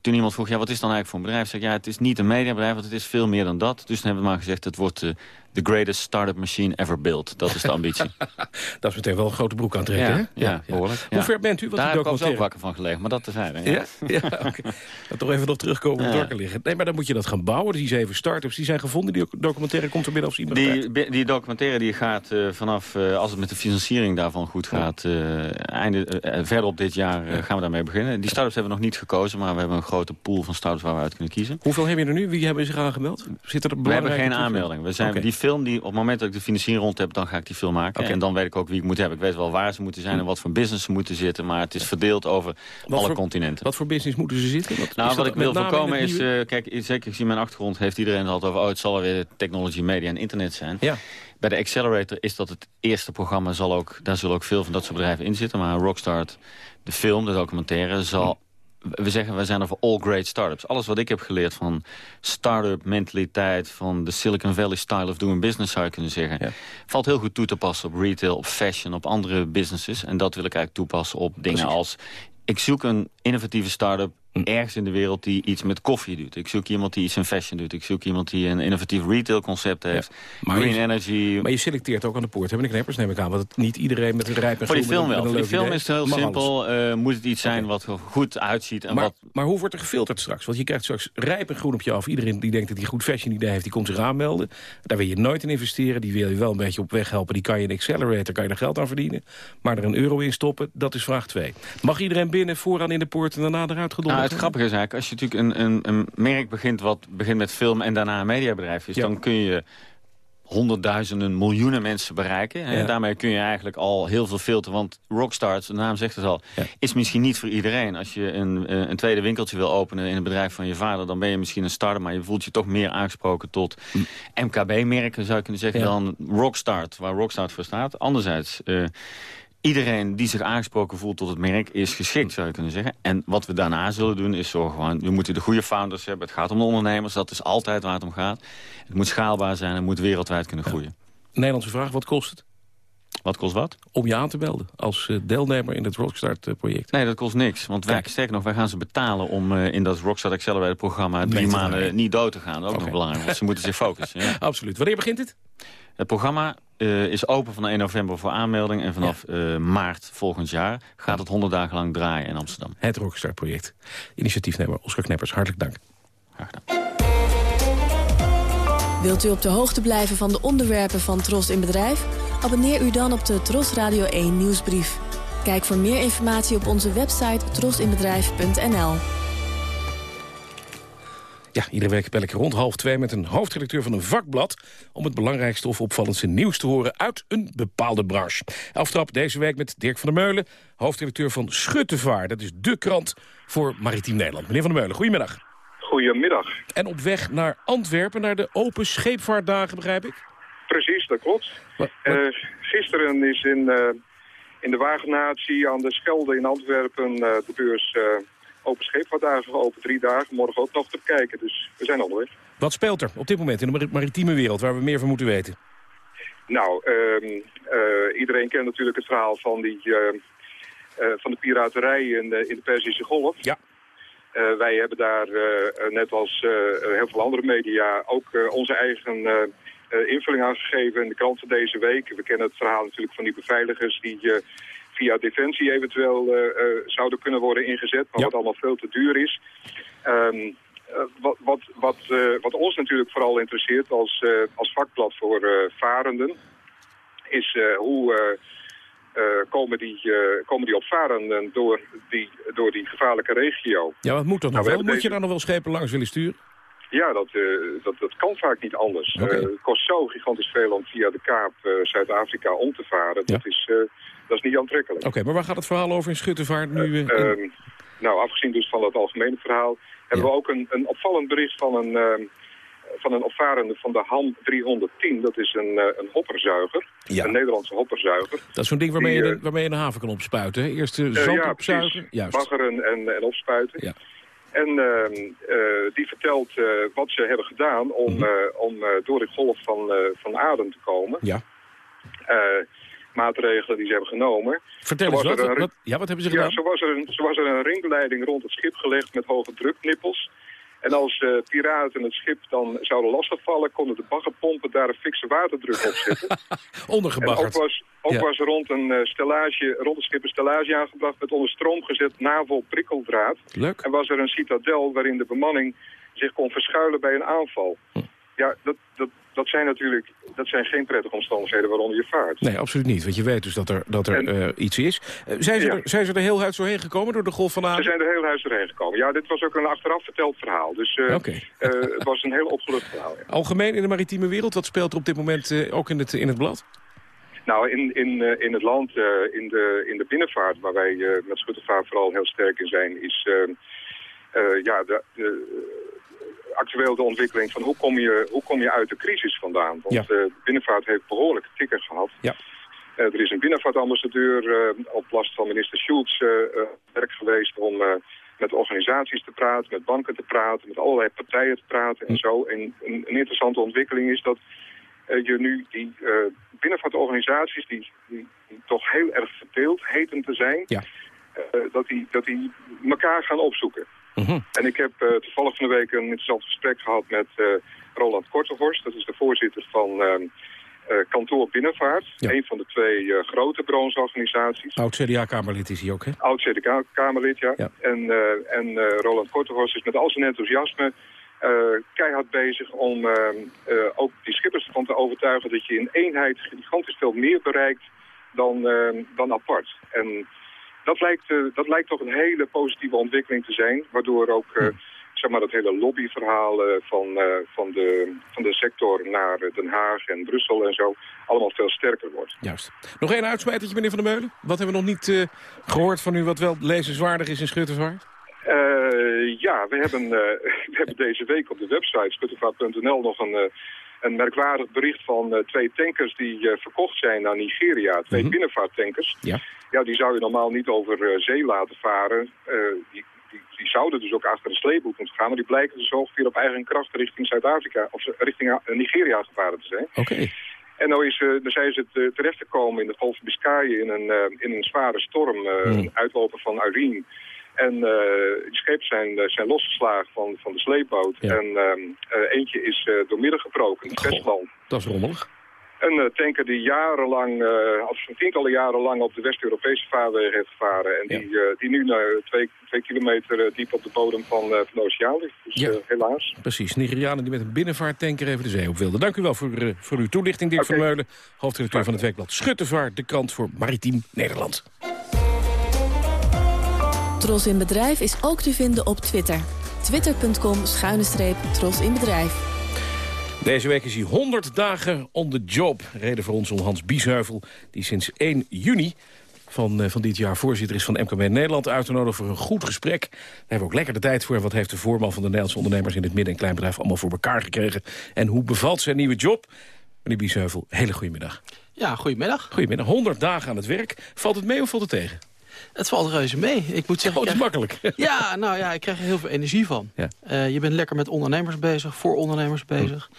toen iemand vroeg, ja, wat is dan eigenlijk voor een bedrijf? Zeg ik, ja, het is niet een mediabedrijf, want het is veel meer dan dat. Dus dan hebben we maar gezegd, het wordt de the greatest startup machine ever built. Dat is de ambitie. dat is meteen wel een grote broek aantrekken, ja, hè? Ja, behoorlijk. Hoe ver bent u? Wat Daar heb ik ook wakker van gelegen, maar dat terzijde. Ja, Ja, ja oké. Dan toch even nog terugkomen op wakker liggen. Nee, maar dan moet je dat gaan bouwen. Die zeven start-ups die zijn gevonden. Die documentaire komt er binnen of zien Die, die documentaire die gaat eh, vanaf, eh, als het met de financiering daarvan goed gaat, eh, einde, verder op dit jaar gaan we daarmee beginnen. Die start-ups hebben we nog niet gekozen, maar we hebben een grote pool van start-ups waar we uit kunnen kiezen. Hoeveel heb je er nu? Wie hebben zich aangemeld? Zit er We hebben geen aanmelding. We zijn. Die film, die, op het moment dat ik de financiering rond heb, dan ga ik die film maken. En dan weet ik ook wie ik moet hebben. Ik weet wel waar ze moeten zijn en wat voor business ze moeten zitten. Maar het is verdeeld over Wat alle voor- continenten. Wat voor business moeten ze zitten? Wat, Nou, wat ik wil voorkomen is... eh, kijk, zeker gezien mijn achtergrond heeft iedereen het altijd over... oh, het zal weer technology, media en internet zijn. Ja. Bij de Accelerator is dat het eerste programma. Zal ook, daar zullen ook veel van dat soort bedrijven in zitten. Maar Rockstart, de film, de documentaire, zal... We zeggen, we zijn er voor all great startups. Alles wat ik heb geleerd van start-up mentaliteit... van de Silicon Valley style of doing business, zou je kunnen zeggen... valt heel goed toe te passen op retail, op fashion, op andere businesses. En dat wil ik eigenlijk toepassen op dingen Precies. als... ik zoek een innovatieve start-up ergens in de wereld die iets met koffie doet. Ik zoek iemand die iets in fashion doet. Ik zoek iemand die een innovatief retail concept heeft. Maar Green je- energy. Maar je selecteert ook aan de poort. Hebben de knippers, neem ik aan. Want het- niet iedereen met een rijp en Voor die film wel. Voor die film idee. is het heel simpel. eh, moet het iets zijn wat er goed uitziet. En Maar, wat, maar hoe wordt er gefilterd straks? Want je krijgt straks rijp en groen op je af. Iedereen die denkt dat hij goed fashion idee heeft, die komt zich aanmelden. Daar wil je nooit in investeren. Die wil je wel een beetje op weg helpen. Die kan je in Accelerator, kan je er geld aan verdienen. Maar er een euro in stoppen, dat is vraag 2. Mag iedereen binnen, vooraan in de poort en daarna eruit gedonderd nou, het grappige is eigenlijk, als je natuurlijk een, een, een merk begint... wat begint met film en daarna een mediabedrijf is... Ja. dan kun je honderdduizenden, miljoenen mensen bereiken. Ja. Daarmee kun je eigenlijk al heel veel filteren. Want Rockstars, de naam zegt het al, is misschien niet voor iedereen. Als je een, eh, een tweede winkeltje wil openen in het bedrijf van je vader... dan ben je misschien een starter, maar je voelt je toch meer aangesproken tot MKB-merken, zou je kunnen zeggen, Ja. dan Rockstart, waar Rockstart voor staat. Anderzijds... eh, iedereen die zich aangesproken voelt tot het merk is geschikt, zou je kunnen zeggen. En wat we daarna zullen doen is zorgen gewoon... we moeten de goede founders hebben. Het gaat om de ondernemers, dat is altijd waar het om gaat. Het moet schaalbaar zijn, het moet wereldwijd kunnen groeien. Nederlandse vraag, wat kost het? Wat kost wat? Om je aan te melden als eh, deelnemer in het Rockstart-project. Nee, dat kost niks. Want wij, sterker nog, wij gaan ze betalen om uh, in dat Rockstart Accelerator-programma... drie maanden niet dood te gaan. Dat is ook nog belangrijk, want ze moeten zich focussen. Ja. Absoluut. Wanneer begint het? Het programma eh, is open van 1 november voor aanmelding... en vanaf eh, maart volgend jaar gaat het 100 dagen lang draaien in Amsterdam. Het Rockstart-project. Initiatiefnemer Oscar Kneppers, hartelijk dank. Wilt u op de hoogte blijven van de onderwerpen van Tros in Bedrijf? Abonneer u dan op de Tros Radio 1 nieuwsbrief. Kijk voor meer informatie op onze website trosinbedrijf.nl. Ja, iedere week bel ik rond half twee met een hoofdredacteur van een vakblad... om het belangrijkste of opvallendste nieuws te horen uit een bepaalde branche. Aftrap deze week met Dirk van der Meulen, hoofdredacteur van Schuttevaar. Dat is de krant voor Maritiem Nederland. Meneer van der Meulen, goedemiddag. Goedemiddag. En op weg naar Antwerpen, naar de Open Scheepvaartdagen, begrijp ik? Precies, dat klopt. Eh, gisteren is in, eh, in de Wagenatie aan de Schelde in Antwerpen eh, de beurs Open Scheepvaartdagen geopend. Drie dagen, morgen ook nog te bekijken. Dus we zijn onderweg. Wat speelt er op dit moment in de mar- maritieme wereld... waar we meer van moeten weten? Nou, ehm, eh, iedereen kent natuurlijk het verhaal van, die, eh, eh, van de piraterij in, de- in de Perzische Golf. Ja. Wij hebben daar, net als heel veel andere media, ook onze eigen invulling aan gegeven in de kranten deze week. We kennen het verhaal natuurlijk van die beveiligers die via Defensie eventueel eh, eh, zouden kunnen worden ingezet, maar wat allemaal veel te duur is. Ehm, eh, wat, wat, wat, wat ons natuurlijk vooral interesseert als, als vakblad voor varenden, is hoe komen, die, komen die opvarenden door die, door die gevaarlijke regio. Ja, wat moet dat Nou, nog we wel? Moet je daar nog wel schepen langs willen sturen? Ja, dat, dat, dat kan vaak niet anders. Eh, het kost zo gigantisch veel om via de Kaap Zuid-Afrika om te varen. Dat, is, dat is niet aantrekkelijk. Oké, maar waar gaat het verhaal over in Schuttevaart nu? eh, in- Ehm, nou, afgezien dus van het algemene verhaal... hebben we ook een, een opvallend bericht van een, ehm, van een opvarende van de HAM 310. Dat is een, eh, een hopperzuiger, Ja. een Nederlandse hopperzuiger. dat is zo'n ding waarmee, die, je eh, de, waarmee je een haven kan opspuiten. Hè? Eerst de Eh, zand ja, opzuigen. Juist. Baggeren en, en opspuiten. Ja. En ehm, eh, die vertelt eh, wat ze hebben gedaan om, Mhm. eh, om eh, door de golf van, eh, van adem te komen. Ja. Maatregelen die ze hebben genomen. Vertel eens wat, een- wat- ja, wat hebben ze ja, gedaan? zo was, er een, zo was er een ringleiding rond het schip gelegd met hoge druknippels. En als eh, piraten het schip dan zouden lastigvallen, konden de baggerpompen daar een fikse waterdruk op zetten. En ook Ondergebaggerd. was, ook Ja. was er rond, een, eh, stellage, rond het schip een stellage aangebracht met onder stroom gezet navel prikkeldraad. Leuk. En was er een citadel waarin de bemanning zich kon verschuilen bij een aanval. Hm. Ja, dat, dat, dat zijn natuurlijk dat zijn geen prettige omstandigheden waaronder je vaart. Nee, absoluut niet. Want je weet dus dat er, dat er eh, iets is. Eh, zijn, ze Ja. er, zijn ze er heel huid doorheen gekomen door de golf van Ze adem? zijn er heel huis doorheen gekomen. Ja, dit was ook een achteraf verteld verhaal. Dus eh, het was een heel opgelucht verhaal. ja. Algemeen in de maritieme wereld, wat speelt er op dit moment ook in het, in het blad? Nou, in, in, in het land, in, de, in de binnenvaart, waar wij met schuttervaart vooral heel sterk in zijn, is ja, de, de, actueel de ontwikkeling van hoe kom je, hoe kom je uit de crisis vandaan. Want Ja. eh, de binnenvaart heeft behoorlijk tikken gehad. Ja. Eh, er is een binnenvaartambassadeur eh, op last van minister Schulz werk geweest om met organisaties te praten, met banken te praten, met allerlei partijen te praten en zo. En een, een interessante ontwikkeling is dat je nu die binnenvaartorganisaties, die, die, die toch heel erg verdeeld heten te zijn, Ja. dat, die, dat die elkaar gaan opzoeken. En ik heb eh, toevallig van de week een interessant gesprek gehad met eh, Roland Kortehorst. Dat is de voorzitter van ehm, eh, Kantoor Binnenvaart. Een van de twee grote brancheorganisaties. Oud-CDA-Kamerlid is hij ook, hè? Oud CDK-Kamerlid, ja. Ja. En, en Roland Kortehorst is met al zijn enthousiasme keihard bezig om ehm, eh, ook die schippers ervan te overtuigen dat je in eenheid gigantisch veel meer bereikt dan, ehm, dan apart. En dat lijkt, eh, dat lijkt toch een hele positieve ontwikkeling te zijn, waardoor ook eh, zeg maar, dat hele lobbyverhaal eh, van, van, de, van de sector naar Den Haag en Brussel en zo allemaal veel sterker wordt. Juist. Nog één uitsmijtertje, meneer Van der Meulen. Wat hebben we nog niet eh, gehoord van u wat wel lezenswaardig is in Schutterswaard? Eh, ja, we hebben, we hebben deze week op de website schuttervaart.nl nog een, een merkwaardig bericht van eh, twee tankers die eh, verkocht zijn naar Nigeria. Twee Mhm. binnenvaarttankers. Ja. Ja, die zou je normaal niet over eh, zee laten varen. Die, die, die zouden dus ook achter de sleepboek moeten gaan. Maar die blijken dus ongeveer op eigen kracht richting Zuid-Afrika, of richting Nigeria gevaren te zijn. Oké. En nou is, dan zijn ze te- terechtgekomen in de Golf van Biscayen in een, in een zware storm, een uitloper van Irene. En eh, die schepen zijn, eh, zijn losgeslagen van, van de sleepboot. Ja. En ehm, eh, eentje is doormidden gebroken in het Westland. Dat is rommelig. Een tanker die jarenlang, eh, of tientallen jaren lang op de West-Europese vaarwegen heeft gevaren. En die, die nu naar twee, twee kilometer diep op de bodem van, van de oceaan ligt. Dus Ja. helaas. Precies, Nigerianen die met een binnenvaarttanker even de zee op wilden. Dank u wel voor, voor uw toelichting, Dirk van Meulen. Hoofdredacteur van het weekblad Schuttevaart, de krant voor Maritiem Nederland. Tros in Bedrijf is ook te vinden op Twitter. Twitter.com schuine streep Tros in Bedrijf. Deze week is hij 100 dagen on the job. Reden voor ons om Hans Biesheuvel, die sinds 1 juni van, eh, van dit jaar voorzitter is van MKB Nederland... uit te nodigen voor een goed gesprek. Daar hebben we ook lekker de tijd voor. Wat heeft de voorman van de Nederlandse ondernemers... in het midden- en kleinbedrijf allemaal voor elkaar gekregen? En hoe bevalt zijn nieuwe job? Meneer Biesheuvel, hele goedemiddag. Ja, goedemiddag. Goedemiddag, 100 dagen aan het werk. Valt het mee of valt het tegen? Het valt reuze mee. Ik moet zeggen, Oh, het ik is makkelijk. Ja, nou ja, ik krijg er heel veel energie van. Ja. Eh, je bent lekker met ondernemers bezig, voor ondernemers bezig.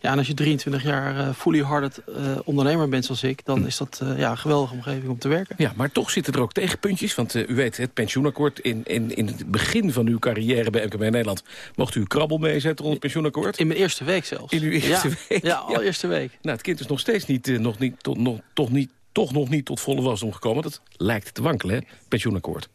Ja, en als je 23 jaar eh fully harded eh, ondernemer bent zoals ik... dan is dat ja, een geweldige omgeving om te werken. Ja, maar toch zitten er ook tegenpuntjes. Want u weet, het pensioenakkoord in, in, in het begin van uw carrière bij MKB Nederland... mocht u uw krabbel meezetten rond het pensioenakkoord. In mijn eerste week zelfs. In uw eerste ja. week? Ja, allereerste week. Nou, het kind is nog steeds niet, nog niet, tot, nog, toch, niet, toch nog niet tot volle wasdom gekomen. Dat lijkt te wankelen, hè? pensioenakkoord.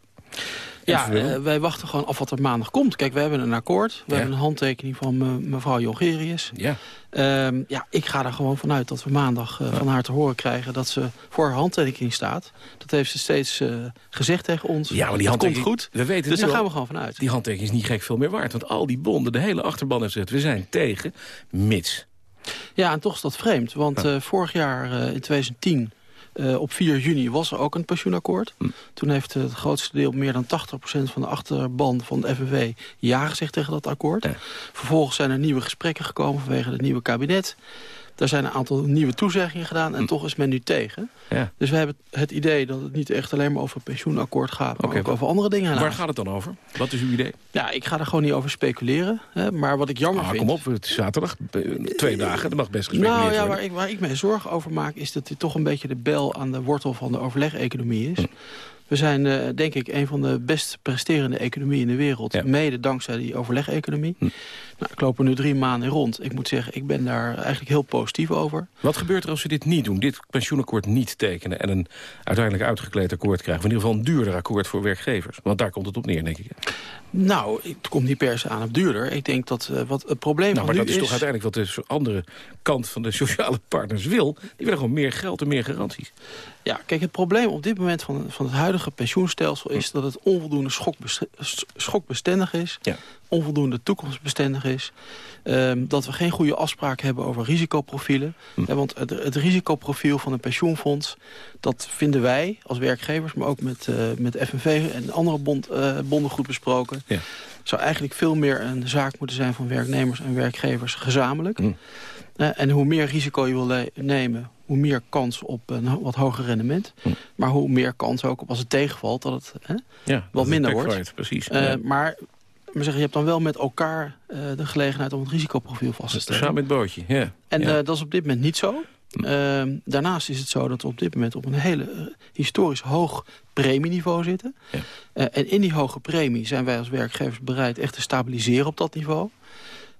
Ja, eh, wij wachten gewoon af wat er maandag komt. Kijk, we hebben een akkoord. We Ja. hebben een handtekening van me- mevrouw Jongerius. Ja. Ehm, ja, ik ga er gewoon vanuit dat we maandag eh, van haar te horen krijgen... dat ze voor haar handtekening staat. Dat heeft ze steeds eh, gezegd tegen ons. Ja, maar die handtekening... komt goed. We weten het dus daar gaan we gewoon vanuit. Die handtekening is niet gek veel meer waard. Want al die bonden, de hele achterban heeft gezegd... we zijn tegen, mits. Ja, en toch is dat vreemd. Want vorig jaar in 2010... eh, op 4 juni was er ook een pensioenakkoord. Hm. Toen heeft het grootste deel, meer dan 80% van de achterban van de FNV... ja gezegd tegen dat akkoord. Vervolgens zijn er nieuwe gesprekken gekomen vanwege het nieuwe kabinet. Daar zijn een aantal nieuwe toezeggingen gedaan en toch is men nu tegen. Hm. Ja. Dus we hebben het idee dat het niet echt alleen maar over het pensioenakkoord gaat... maar ook over andere dingen. Waar gaat het dan over? Wat is uw idee? Ja, ik ga er gewoon niet over speculeren. Hè, maar wat ik jammer Ah, vind... kom op, het is zaterdag. eh, Twee dagen, dat mag best gespeculeerd Nou ja, worden. waar ik, waar ik mij zorgen over maak... is dat dit toch een beetje de bel aan de wortel van de overleg-economie is. We zijn, eh, denk ik, een van de best presterende economieën in de wereld. Mede dankzij die overleg-economie. Nou, ik loop er nu drie maanden rond. Ik moet zeggen, ik ben daar eigenlijk heel positief over. Wat gebeurt er als we dit niet doen? Dit pensioenakkoord niet tekenen en een uiteindelijk uitgekleed akkoord krijgen? Of in ieder geval een duurder akkoord voor werkgevers. Want daar komt het op neer, denk ik. Nou, het komt niet per se aan op duurder. Ik denk dat eh, wat het probleem Nou, maar dat is, toch uiteindelijk wat de andere kant van de sociale partners wil. Die willen gewoon meer geld en meer garanties. Ja, kijk, het probleem op dit moment van, van het huidige pensioenstelsel... is dat het onvoldoende schokbes- schokbestendig is. Onvoldoende toekomstbestendig is. Ehm, dat we geen goede afspraak hebben over risicoprofielen. Ja, want het, het risicoprofiel van een pensioenfonds... dat vinden wij als werkgevers, maar ook met, eh, met FNV... en andere bond, eh, bonden goed besproken... zou eigenlijk veel meer een zaak moeten zijn van werknemers en werkgevers gezamenlijk. Eh, en hoe meer risico je wil nemen, hoe meer kans op een wat hoger rendement. Maar hoe meer kans ook op als het tegenvalt dat het hè, Ja, wat minder wordt. precies. Ja. Maar, maar zeg, je hebt dan wel met elkaar de gelegenheid om het risicoprofiel vast te stellen. Samen met het bootje, ja. En ja. dat is op dit moment niet zo. Ehm, daarnaast is het zo dat we op dit moment op een hele eh, historisch hoog premieniveau zitten. Eh, en in die hoge premie zijn wij als werkgevers bereid echt te stabiliseren op dat niveau.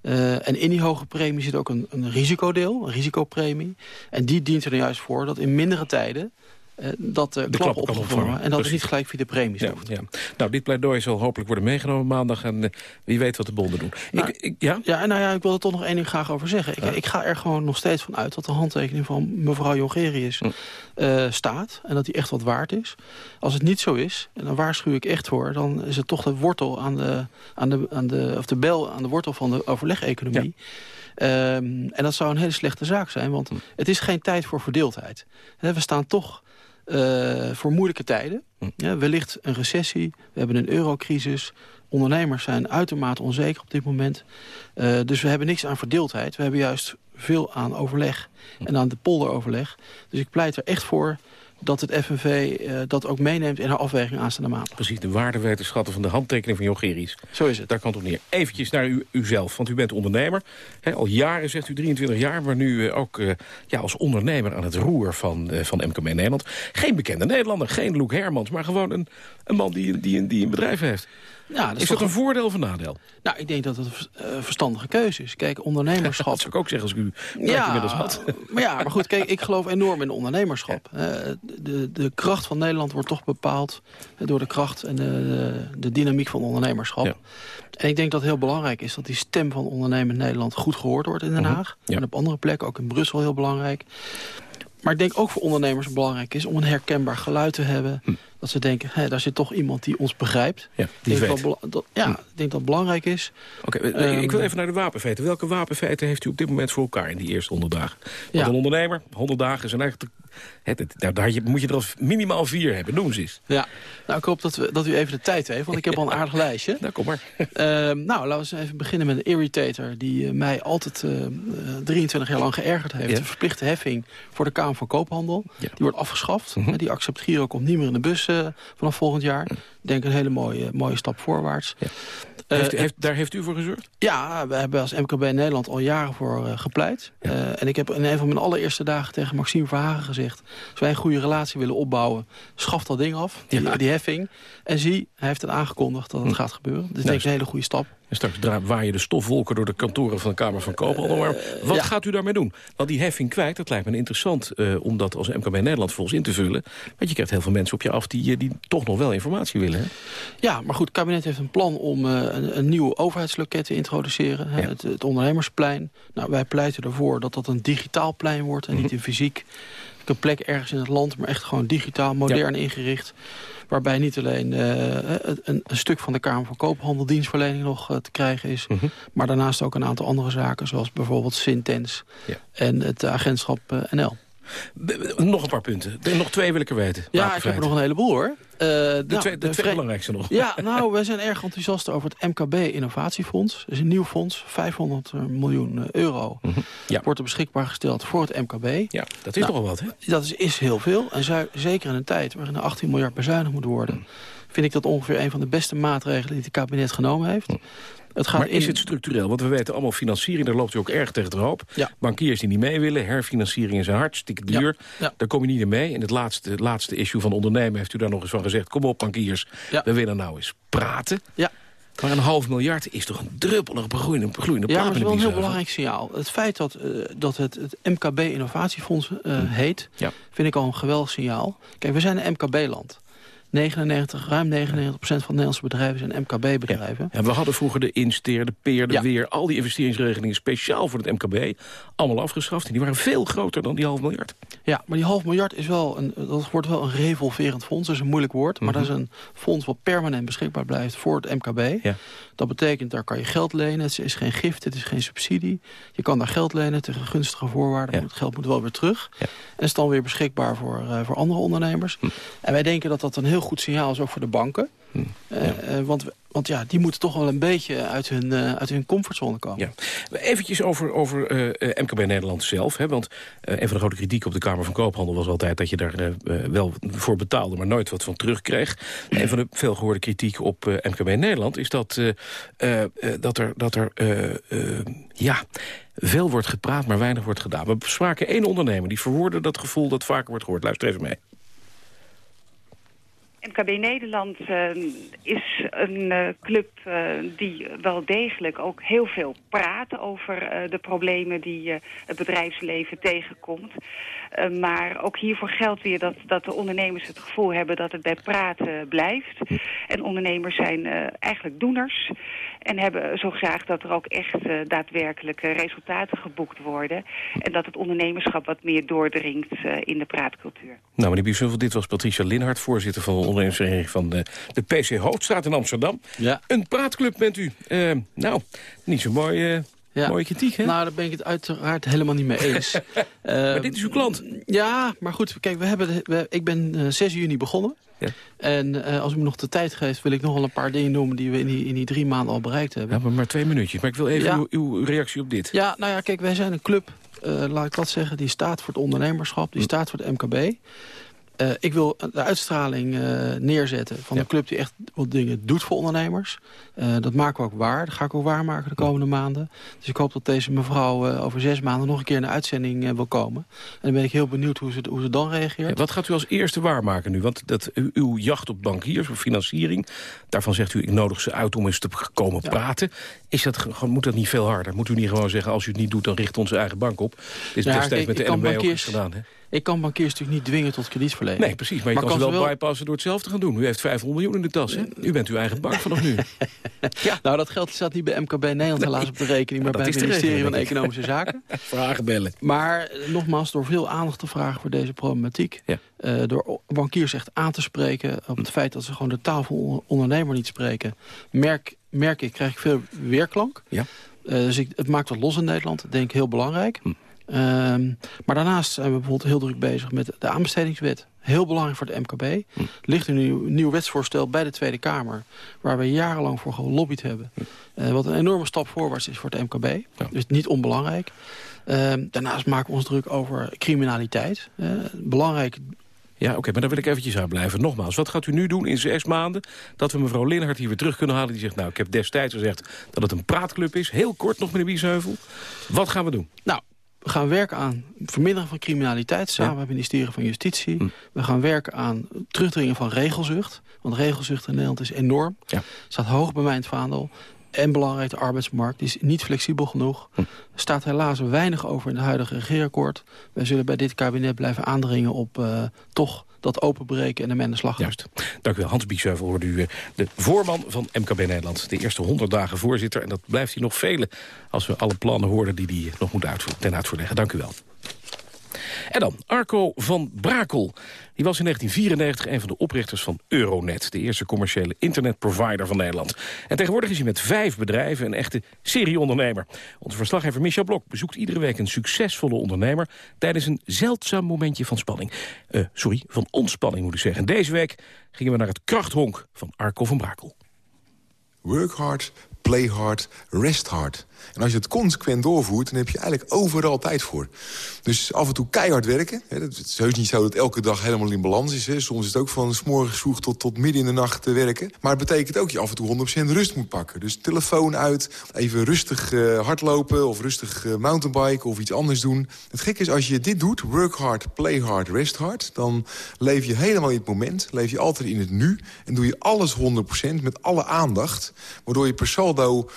Eh, en in die hoge premie zit ook een, een risicodeel, een risicopremie. En die dient er juist voor dat in mindere tijden... eh, dat de, De klappen kan opgevangen opvangen, en dat precies. niet gelijk via de premies Ja, ja. Nou, dit pleidooi zal hopelijk worden meegenomen maandag. En eh, wie weet wat de bonden doen. Nou, ik, ik, ja? Ja, en nou ja, ik wil er toch nog één ding graag over zeggen. Ik, ik ga er gewoon nog steeds van uit dat de handtekening van mevrouw Jongerius eh, staat. En dat die echt wat waard is. Als het niet zo is, en dan waarschuw ik echt voor... dan is het toch de wortel aan de, aan de, aan de, of de bel aan de wortel van de overleg-economie. Ehm, en dat zou een hele slechte zaak zijn, want het is geen tijd voor verdeeldheid. We staan toch eh, voor moeilijke tijden. Ja, wellicht een recessie, we hebben een eurocrisis... ondernemers zijn uitermate onzeker op dit moment. Uh, dus we hebben niks aan verdeeldheid. We hebben juist veel aan overleg en aan de polderoverleg. Dus ik pleit er echt voor dat het FNV uh, dat ook meeneemt in haar afweging aanstaande maand. Precies, de waardewetenschatten van de handtekening van Jongerius. Zo is het. Daar kan het op neer. Eventjes naar u, uzelf, want u bent ondernemer. al jaren, zegt u, 23 jaar, maar nu uh, ook uh, ja, als ondernemer aan het roer van, van MKB Nederland. Geen bekende Nederlander, geen Loek Hermans, maar gewoon een, een man die, die, die een bedrijf heeft. Ja, dat is, dat een voordeel of een nadeel? Nou, ik denk dat het een verstandige keuze is. Kijk, ondernemerschap... dat zou ik ook zeggen als ik u ja, inmiddels had. Maar ja, maar goed, kijk, ik geloof enorm in ondernemerschap. De, de kracht van Nederland wordt toch bepaald door de kracht en de, de dynamiek van ondernemerschap. Ja. En ik denk dat het heel belangrijk is dat die stem van ondernemend Nederland goed gehoord wordt in Den Haag. Ja. En op andere plekken, ook in Brussel heel belangrijk. Maar ik denk ook voor ondernemers belangrijk is om een herkenbaar geluid te hebben. Hm. Dat ze denken, hé, daar zit toch iemand die ons begrijpt. Ja, die ik weet. Dat, dat, ja, hm. ik denk dat het belangrijk is. Oké, okay, um, ik wil even naar de wapenfeiten. Welke wapenfeiten heeft u op dit moment voor elkaar in die eerste 100 dagen? Want Ja. een ondernemer, 100 dagen zijn eigenlijk... Het, het, daar, daar moet je er al minimaal vier hebben. Noem ze eens. Ja, nou ik hoop dat, we, dat u even de tijd heeft, want ik heb al een aardig lijstje. Nou, kom maar. Ehm, nou, laten we eens even beginnen met een irritator die uh, mij altijd uh, 23 jaar lang geërgerd heeft. Ja. De verplichte heffing voor de Kamer van Koophandel. Ja. Die wordt afgeschaft. Mhm. Die accept Giro komt niet meer in de bus vanaf volgend jaar. Ik denk een hele mooie, mooie stap voorwaarts. Ja. Heeft, heeft, daar heeft u voor gezorgd? Ja, we hebben als MKB Nederland al jaren voor uh, gepleit. Ja. Uh, en ik heb in een van mijn allereerste dagen tegen Maxime Verhagen gezegd... als wij een goede relatie willen opbouwen, schaf dat ding af, die, ja. die heffing. En zie, hij heeft het aangekondigd dat het hm. gaat gebeuren. Dus nou, denk ik een hele goede stap. En straks waaien de stofwolken door de kantoren van de Kamer van Koophandel. Wat ja. gaat u daarmee doen? Want die heffing kwijt, dat lijkt me interessant uh, om dat als MKB Nederland volgens in te vullen. Want je krijgt heel veel mensen op je af die, die toch nog wel informatie willen. Hè? Ja, maar goed, het kabinet heeft een plan om uh, een, een nieuw overheidsloket te introduceren. Ja. Het, het, ondernemersplein. Nou, wij pleiten ervoor dat dat een digitaal plein wordt en mm -hmm. niet een fysiek een plek ergens in het land, maar echt gewoon digitaal, modern ja. ingericht. Waarbij niet alleen uh, een, een, stuk van de Kamer van Koophandel dienstverlening nog uh, te krijgen is. Mm -hmm. Maar daarnaast ook een aantal andere zaken, zoals bijvoorbeeld Sintens ja. en het agentschap NL. Nog een paar punten. Nog twee wil ik er weten. Ja, ik heb er nog een heleboel hoor. De, nou, twee, de, de twee belangrijkste nog. Ja, nou, wij zijn erg enthousiast over het MKB Innovatiefonds. Dat is een nieuw fonds, 500 miljoen euro. Mm -hmm. ja. Wordt er beschikbaar gesteld voor het MKB. Ja, dat is nou, toch wel wat, hè? Dat is, is heel veel. En zeker in een tijd waarin er 18 miljard bezuinigd moet worden... Mm. vind ik dat ongeveer een van de beste maatregelen die het kabinet genomen heeft. Mm. Het gaat maar is het structureel? Want we weten allemaal financiering, daar loopt u ook erg tegen de hoop. Ja. Bankiers die niet mee willen, herfinanciering is hartstikke duur. Ja. Daar kom je niet in mee. In het laatste, het laatste issue van ondernemen heeft u daar nog eens van gezegd... kom op bankiers, we willen nou eens praten. Ja. Maar een half miljard is toch een druppel op een groeiende, groeiende Ja, maar het is wel een heel belangrijk signaal. Het feit dat, uh, dat het, het MKB Innovatiefonds uh, hmm. heet, ja. vind ik al een geweldig signaal. Kijk, we zijn een MKB-land. 99, ruim 99 procent van Nederlandse bedrijven zijn MKB-bedrijven. Ja. ja. we hadden vroeger de Insteer, de Peer, de ja. Weer... al die investeringsregelingen speciaal voor het MKB... allemaal afgeschaft. En die waren veel groter dan die half miljard. Ja, maar die half miljard is wel een, dat wordt wel een revolverend fonds. Dat is een moeilijk woord. Maar mm -hmm. dat is een fonds wat permanent beschikbaar blijft voor het MKB. Ja. Dat betekent, daar kan je geld lenen. Het is geen gift, het is geen subsidie. Je kan daar geld lenen tegen gunstige voorwaarden. Ja. Het geld moet wel weer terug. Ja. En is dan weer beschikbaar voor, uh, voor andere ondernemers. Hm. En wij denken dat dat een heel goed signaal is ook voor de banken. Hm. Uh, ja. uh, want, want ja, die moeten toch wel een beetje uit hun, uh, uit hun comfortzone komen. Ja. Eventjes over, over uh, MKB Nederland zelf. Hè? Want een van de grote kritiek op de Kamer van Koophandel was altijd... dat je daar wel voor betaalde, maar nooit wat van terugkreeg. Een van de veelgehoorde kritiek op MKB Nederland... is dat, dat er, dat er ja, veel wordt gepraat, maar weinig wordt gedaan. We spraken één ondernemer die verwoordde dat gevoel dat vaker wordt gehoord. Luister even mee. MKB Nederland uh, is een uh, club uh, die wel degelijk ook heel veel praat over de problemen die het bedrijfsleven tegenkomt. maar ook hiervoor geldt weer dat, dat de ondernemers het gevoel hebben dat het bij praten blijft. En ondernemers zijn eigenlijk doeners en hebben zo graag dat er ook echt daadwerkelijk resultaten geboekt worden. En dat het ondernemerschap wat meer doordringt in de praatcultuur. Nou, meneer Biesheuvel, dit was Patricia Linhart, voorzitter van de ondernemersvereniging van de, de PC Hoofdstraat in Amsterdam. Ja. Een praatclub bent u. Uh, nou, niet zo mooi... Uh, ja. Mooie kritiek, hè? Nou, daar ben ik het uiteraard helemaal niet mee eens. uh, maar dit is uw klant. Ja, maar goed, kijk, we hebben, we, ik ben uh, 6 juni begonnen. En eh, als u me nog de tijd geeft, wil ik nog wel een paar dingen noemen... die we in die, in die drie maanden al bereikt hebben. Ja, maar, maar twee minuutjes. Maar ik wil even uw, uw, reactie op dit. Ja, nou ja, kijk, wij zijn een club, laat ik dat zeggen... die staat voor het ondernemerschap, die hm. staat voor het MKB. Uh, ik wil de uitstraling uh, neerzetten van ja. een club die echt wat dingen doet voor ondernemers. Uh, dat maken we ook waar. Dat ga ik ook waarmaken de komende maanden. Dus ik hoop dat deze mevrouw over zes maanden nog een keer in de uitzending wil komen. En dan ben ik heel benieuwd hoe ze, hoe ze dan reageert. Ja, wat gaat u als eerste waarmaken nu? Want dat, uw jacht op bankiers, of financiering... daarvan zegt u, ik nodig ze uit om eens te komen praten. Is dat, moet dat niet veel harder? Moet u niet gewoon zeggen, als u het niet doet, dan richt onze eigen bank op? Dit is destijds met de NMB ook gedaan, hè? Ik kan bankiers natuurlijk niet dwingen tot kredietverlening. Nee, precies. Maar je kan, ze wel, bypassen door het zelf te gaan doen. U heeft 500 miljoen in de tas, hè? U bent uw eigen bank vanaf nu. ja. Nou, dat geld staat niet bij MKB Nederland helaas op de rekening... maar bij het ministerie van Economische Zaken. Vragen bellen. Maar eh, nogmaals, door veel aandacht te vragen voor deze problematiek... Ja. Uh, door bankiers echt aan te spreken op het feit dat ze gewoon de taal van ondernemer niet spreken... merk, merk ik, krijg ik veel weerklank. Ja. Uh, dus ik, het maakt wat los in Nederland, denk ik heel belangrijk... Hm. Um, maar daarnaast zijn we bijvoorbeeld heel druk bezig met de aanbestedingswet. Heel belangrijk voor de MKB. Er hm. ligt een nieuw, nieuw wetsvoorstel bij de Tweede Kamer... waar we jarenlang voor gelobbyd hebben. Hm. Uh, wat een enorme stap voorwaarts is voor het MKB. Ja. Dus niet onbelangrijk. Uh, daarnaast maken we ons druk over criminaliteit. Uh, belangrijk ja, oké, maar daar wil ik eventjes aan blijven. Nogmaals, wat gaat u nu doen in zes maanden... dat we mevrouw Linhart hier weer terug kunnen halen? Die zegt, nou, ik heb destijds gezegd dat het een praatclub is. Heel kort nog, meneer Biesheuvel. Wat gaan we doen? Nou, we gaan werken aan verminderen van criminaliteit... samen met het ministerie van Justitie. Hm. We gaan werken aan terugdringen van regelzucht. Want regelzucht in Nederland is enorm. Ja. staat hoog bij mijn vaandel. En belangrijk, de arbeidsmarkt die is niet flexibel genoeg. Hm. Er staat helaas weinig over in het huidige regeerakkoord. Wij zullen bij dit kabinet blijven aandringen op uh, toch dat openbreken en de men de slag Juist. Dank u wel. Hans Biesheuvel hoorde u, de voorman van MKB Nederland. De eerste 100 dagen voorzitter. En dat blijft hij nog vele als we alle plannen horen die hij nog moet uitvoeren, ten uitvoer leggen. Dank u wel. En dan Arco van Brakel. Die was in 1994 een van de oprichters van Euronet... de eerste commerciële internetprovider van Nederland. En tegenwoordig is hij met vijf bedrijven een echte serieondernemer. Onze verslaggever Michel Blok bezoekt iedere week een succesvolle ondernemer... tijdens een zeldzaam momentje van spanning. Uh, sorry, van ontspanning moet ik zeggen. Deze week gingen we naar het krachthonk van Arco van Brakel. Work hard, play hard, rest hard. En als je het consequent doorvoert, dan heb je eigenlijk overal tijd voor. Dus af en toe keihard werken. Het is heus niet zo dat elke dag helemaal in balans is. Hè. Soms is het ook van s vroeg tot, tot midden in de nacht te werken. Maar het betekent ook dat je af en toe 100% rust moet pakken. Dus telefoon uit, even rustig uh, hardlopen of rustig uh, mountainbiken of iets anders doen. Het gekke is, als je dit doet, work hard, play hard, rest hard... dan leef je helemaal in het moment, leef je altijd in het nu... en doe je alles 100% met alle aandacht... waardoor je per saldo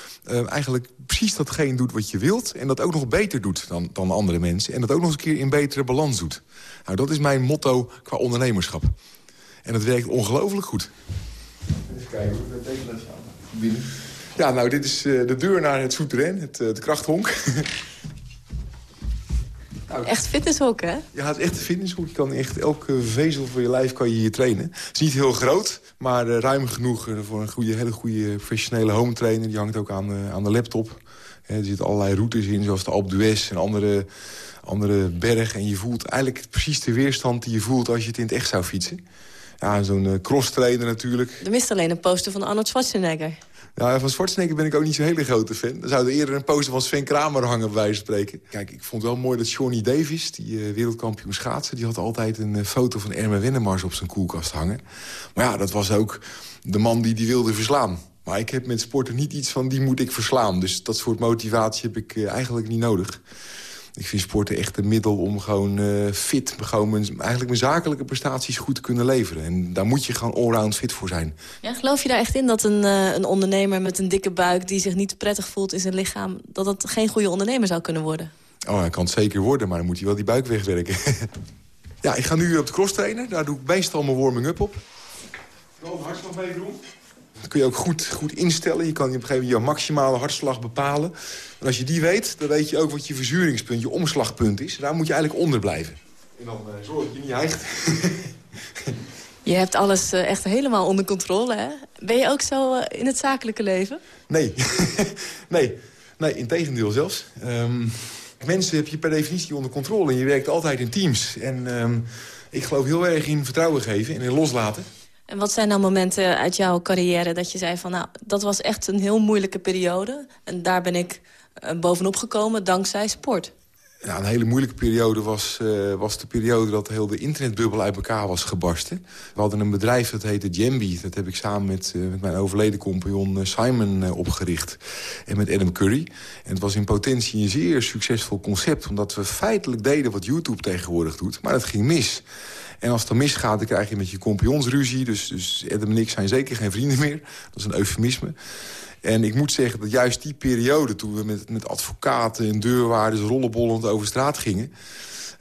eigenlijk precies datgene doet wat je wilt... en dat ook nog beter doet dan, dan andere mensen. En dat ook nog eens een keer in betere balans doet. Nou, dat is mijn motto qua ondernemerschap. En dat werkt ongelooflijk goed. Even kijken, hoe betekent dat binnen? Ja, nou, dit is uh, de deur naar het souterrain, het, uh, het krachthonk. nou, echt fitnesshok, hè? Ja, het is echt een fitnesshok. Je kan echt elke vezel van je lijf kan je hier trainen. Het is niet heel groot, maar uh, ruim genoeg voor een goede, hele goede professionele home trainer. Die hangt ook aan, aan de laptop er zitten allerlei routes in, zoals de Alpe d'Huez en andere, andere bergen. En je voelt eigenlijk precies de weerstand die je voelt als je het in het echt zou fietsen. Ja, zo'n uh, cross-trainer natuurlijk. Er mist alleen een poster van Arnold Schwarzenegger. Ja, van Schwarzenegger ben ik ook niet zo'n hele grote fan. Er zou er eerder een poster van Sven Kramer hangen, bij wijze van spreken. Kijk, ik vond het wel mooi dat Johnny Davis, die uh, wereldkampioen schaatsen... die had altijd een uh, foto van Erme Wennemars op zijn koelkast hangen. Maar ja, dat was ook de man die die wilde verslaan. Maar ik heb met sporten niet iets van die moet ik verslaan. Dus dat soort motivatie heb ik uh, eigenlijk niet nodig. Ik vind sporten echt een middel om gewoon uh, fit... Gewoon mijn, eigenlijk mijn zakelijke prestaties goed te kunnen leveren. En daar moet je gewoon allround fit voor zijn. Ja, geloof je daar echt in dat een, uh, een ondernemer met een dikke buik... die zich niet prettig voelt in zijn lichaam... dat dat geen goede ondernemer zou kunnen worden? Oh, hij kan het zeker worden, maar dan moet hij wel die buik wegwerken. ja, ik ga nu op de cross trainen. Daar doe ik meestal mijn warming-up op. Wel een hartslag mee doen. Dat kun je ook goed, goed instellen. Je kan op een gegeven moment je maximale hartslag bepalen. En als je die weet, dan weet je ook wat je verzuringspunt, je omslagpunt is. Daar moet je eigenlijk onder blijven. En dan uh, zorg dat je niet hijgt. Je hebt alles uh, echt helemaal onder controle, hè? Ben je ook zo uh, in het zakelijke leven? Nee. nee. Nee, in tegendeel zelfs. Um, mensen heb je per definitie onder controle. En je werkt altijd in teams. En um, ik geloof heel erg in vertrouwen geven en in loslaten. En wat zijn nou momenten uit jouw carrière dat je zei van... nou, dat was echt een heel moeilijke periode. En daar ben ik uh, bovenop gekomen dankzij sport. Ja, een hele moeilijke periode was, uh, was de periode dat heel de internetbubbel uit elkaar was gebarsten. We hadden een bedrijf dat heette Jambi. Dat heb ik samen met, uh, met mijn overleden compagnon Simon opgericht. En met Adam Curry. En het was in potentie een zeer succesvol concept. Omdat we feitelijk deden wat YouTube tegenwoordig doet. Maar het ging mis. En als het dan misgaat, dan krijg je met je compagnons ruzie. Dus, dus Adam en ik zijn zeker geen vrienden meer. Dat is een eufemisme. En ik moet zeggen dat juist die periode... toen we met, met advocaten en deurwaarders rollenbollend over straat gingen...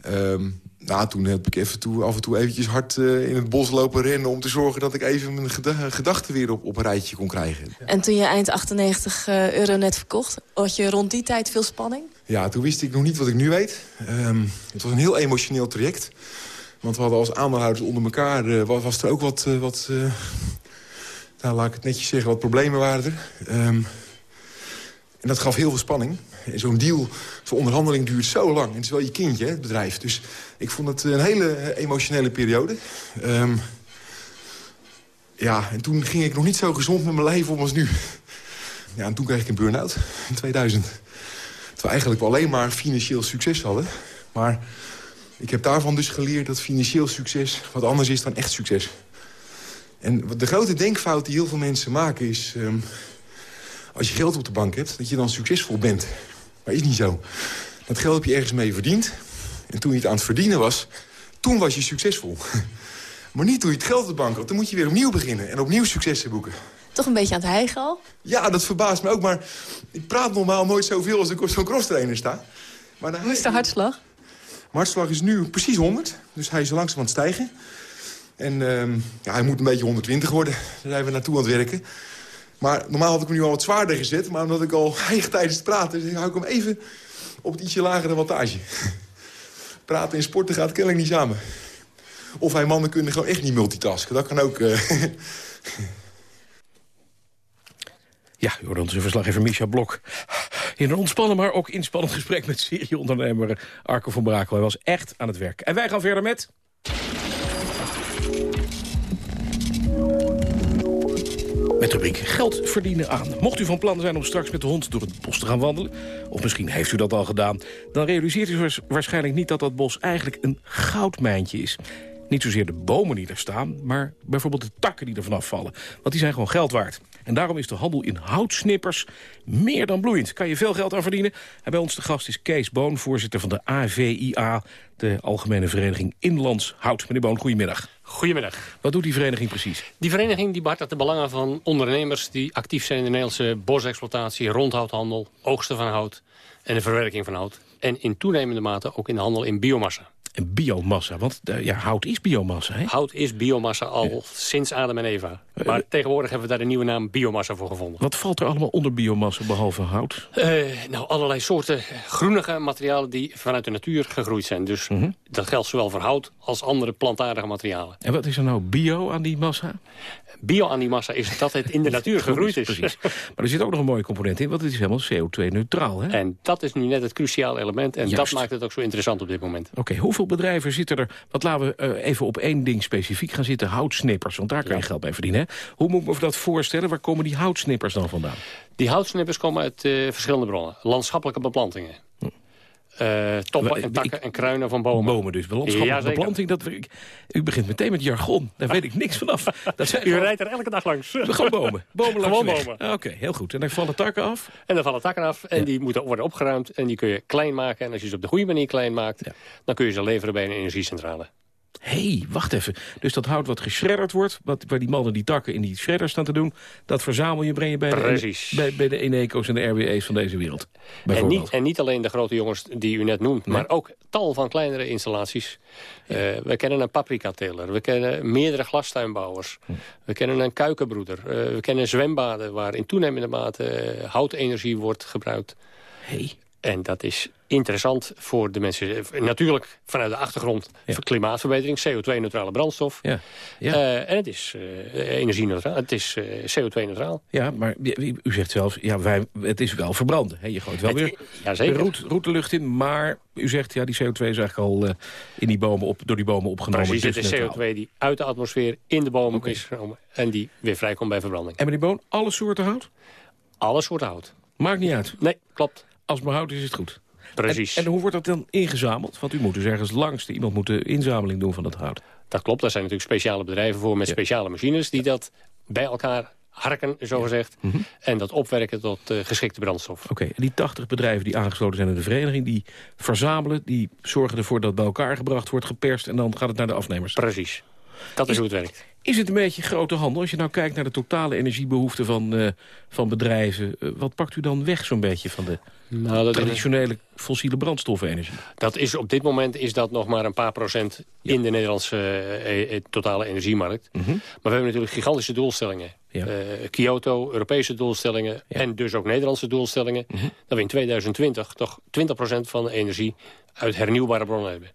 Um, nou, toen heb ik even toe, af en toe eventjes hard uh, in het bos lopen rennen... om te zorgen dat ik even mijn gedachten weer op, op een rijtje kon krijgen. En toen je eind 98 uh, euro net verkocht, had je rond die tijd veel spanning? Ja, toen wist ik nog niet wat ik nu weet. Um, het was een heel emotioneel traject. Want we hadden als aandeelhouders onder elkaar... Uh, was er ook wat... wat nou, laat ik het netjes zeggen, wat problemen waren er. Um, en dat gaf heel veel spanning. Zo'n deal, zo'n onderhandeling duurt zo lang. En het is wel je kindje, het bedrijf. Dus ik vond het een hele emotionele periode. Um, ja, en toen ging ik nog niet zo gezond met mijn leven om als nu. Ja, en toen kreeg ik een burn-out in 2000. Terwijl we eigenlijk alleen maar financieel succes hadden. Maar ik heb daarvan dus geleerd dat financieel succes wat anders is dan echt succes. En de grote denkfout die heel veel mensen maken is... Um, als je geld op de bank hebt, dat je dan succesvol bent. Maar is niet zo. Dat geld heb je ergens mee verdiend. En toen je het aan het verdienen was, toen was je succesvol. maar niet toen je het geld op de bank had. Dan moet je weer opnieuw beginnen en opnieuw successen boeken. Toch een beetje aan het hijgen al? Ja, dat verbaast me ook. Maar ik praat normaal nooit zoveel als ik op zo'n crosstrainer sta. Maar Hoe is de hartslag? Hartslag is nu precies 100. Dus hij is langzaam aan het stijgen. En uh, ja, hij moet een beetje 120 worden. Daar zijn we naartoe aan het werken. Maar normaal had ik hem nu al wat zwaarder gezet. Maar omdat ik al heig tijdens het praten... Dus hou ik hem even op het ietsje lagere wattage. praten en sporten gaat kennelijk niet samen. Of wij mannen kunnen gewoon echt niet multitasken. Dat kan ook... Uh... Ja, onze verslaggever Micha Blok. In een ontspannen, maar ook inspannend gesprek met serieondernemer Arco van Brakel. Hij was echt aan het werk. En wij gaan verder met... Met rubriek Geld verdienen aan. Mocht u van plan zijn om straks met de hond door het bos te gaan wandelen... of misschien heeft u dat al gedaan... dan realiseert u waarschijnlijk niet dat dat bos eigenlijk een goudmijntje is. Niet zozeer de bomen die er staan, maar bijvoorbeeld de takken die er vanaf vallen. Want die zijn gewoon geld waard. En daarom is de handel in houtsnippers meer dan bloeiend. Kan je veel geld aan verdienen? En bij ons de gast is Kees Boon, voorzitter van de AVIA... de Algemene Vereniging Inlands Hout. Meneer Boon, goedemiddag. Goedemiddag. Wat doet die vereniging precies? Die vereniging die behartigt de belangen van ondernemers... die actief zijn in de Nederlandse bosexploitatie, rondhouthandel... oogsten van hout en de verwerking van hout. En in toenemende mate ook in de handel in biomassa. En biomassa, want uh, ja, hout is biomassa, hè? Hout is biomassa al ja. sinds Adam en Eva. Maar uh, tegenwoordig hebben we daar de nieuwe naam biomassa voor gevonden. Wat valt er allemaal onder biomassa, behalve hout? Uh, nou, allerlei soorten groenige materialen die vanuit de natuur gegroeid zijn. Dus -hmm. dat geldt zowel voor hout als andere plantaardige materialen. En wat is er nou bio aan die massa? Bio aan die massa is dat het in de natuur gegroeid is. Precies. Maar er zit ook nog een mooie component in, want het is helemaal CO2-neutraal. En dat is nu net het cruciale element. En Juist. dat maakt het ook zo interessant op dit moment. Oké, okay, hoeveel bedrijven zitten er... Wat laten we uh, even op één ding specifiek gaan zitten. Houtsnippers, want daar kan je geld bij verdienen. Hè? Hoe moet ik me dat voorstellen? Waar komen die houtsnippers dan vandaan? Die houtsnippers komen uit uh, verschillende bronnen. Landschappelijke beplantingen. Uh, toppen en takken ik, en kruinen van bomen. Bomen dus, landschappelijke ja, beplanting. Dat, ik, u begint meteen met jargon, daar weet ik niks vanaf. Dat zijn u gewoon, rijdt er elke dag langs. Gewoon bomen, bomen Gewoon bomen. Oké, okay, heel goed. En dan vallen takken af? En dan vallen takken af en ja. die moeten worden opgeruimd. En die kun je klein maken. En als je ze op de goede manier klein maakt... Ja. dan kun je ze leveren bij een energiecentrale. Hé, hey, wacht even. Dus dat hout wat geschredderd wordt, wat, waar die mannen die takken in die shredder staan te doen... dat verzamel je, breng je bij de, bij, bij de Eneco's en de RWE's van deze wereld. En niet, en niet alleen de grote jongens die u net noemt, nee? maar ook tal van kleinere installaties. Ja. Uh, we kennen een paprikateler, we kennen meerdere glastuinbouwers. Hm. We kennen een kuikenbroeder, uh, we kennen zwembaden waar in toenemende mate uh, houtenergie wordt gebruikt. Hey. En dat is interessant voor de mensen. Natuurlijk vanuit de achtergrond voor klimaatverbetering, CO2-neutrale brandstof. Ja. Ja. Eh, en het is uh, energie-neutraal. Het is uh, CO2-neutraal. Ja, maar u zegt zelfs, ja, wij, het is wel verbranden. Hè? Je gooit wel weer ja, zeker. Route, route lucht in. Maar u zegt, ja, die CO2 is eigenlijk al in die bomen op, door die bomen opgenomen. Precies, dus het is CO2 die uit de atmosfeer in de bomen okay. is genomen. En die weer vrijkomt bij verbranding. En meneer Boon, alle soorten hout? Alle soorten hout. Maakt niet uit? Nee, klopt. Als het maar hout is, is het goed. Precies. En, en, hoe wordt dat dan ingezameld? Want u moet dus ergens langs, iemand moet de inzameling doen van dat hout. Dat klopt, daar zijn natuurlijk speciale bedrijven voor met speciale machines... die dat bij elkaar harken, zogezegd, ja. mm -hmm. en dat opwerken tot uh, geschikte brandstof. Oké, okay, en die 80 bedrijven die aangesloten zijn in de vereniging... die verzamelen, die zorgen ervoor dat het bij elkaar gebracht wordt, geperst... en dan gaat het naar de afnemers. Precies. Dat is, is hoe het werkt. Is het een beetje grote handel? Als je nou kijkt naar de totale energiebehoeften van, uh, van bedrijven... Uh, wat pakt u dan weg zo'n beetje van de nou, traditionele fossiele brandstoffenergie? Dat is, op dit moment is dat nog maar een paar procent ja. in de Nederlandse uh, totale energiemarkt. Mm -hmm. Maar we hebben natuurlijk gigantische doelstellingen. Ja. Kyoto, Europese doelstellingen ja. en dus ook Nederlandse doelstellingen. Mm -hmm. Dat we in 2020 toch 20% van de energie uit hernieuwbare bronnen hebben.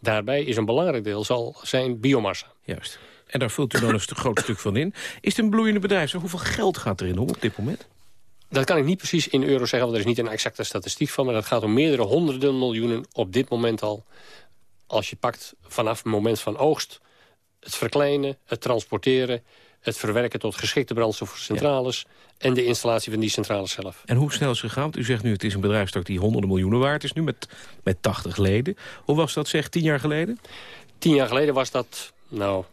Daarbij is een belangrijk deel zal zijn biomassa. Juist. En daar vult u dan een groot stuk van in. Is het een bloeiende bedrijf? Zo, hoeveel geld gaat erin om op dit moment? Dat kan ik niet precies in euro zeggen, want er is niet een exacte statistiek van. Maar dat gaat om meerdere honderden miljoenen op dit moment al. Als je pakt vanaf het moment van oogst... het verkleinen, het transporteren... het verwerken tot geschikte brandstof voor centrales... Ja. en de installatie van die centrales zelf. En hoe snel is het gegaan? Want u zegt nu het is een bedrijfstak die honderden miljoenen waard is... nu met, met 80 leden. Hoe was dat zeg, tien jaar geleden? Tien jaar geleden was dat... nou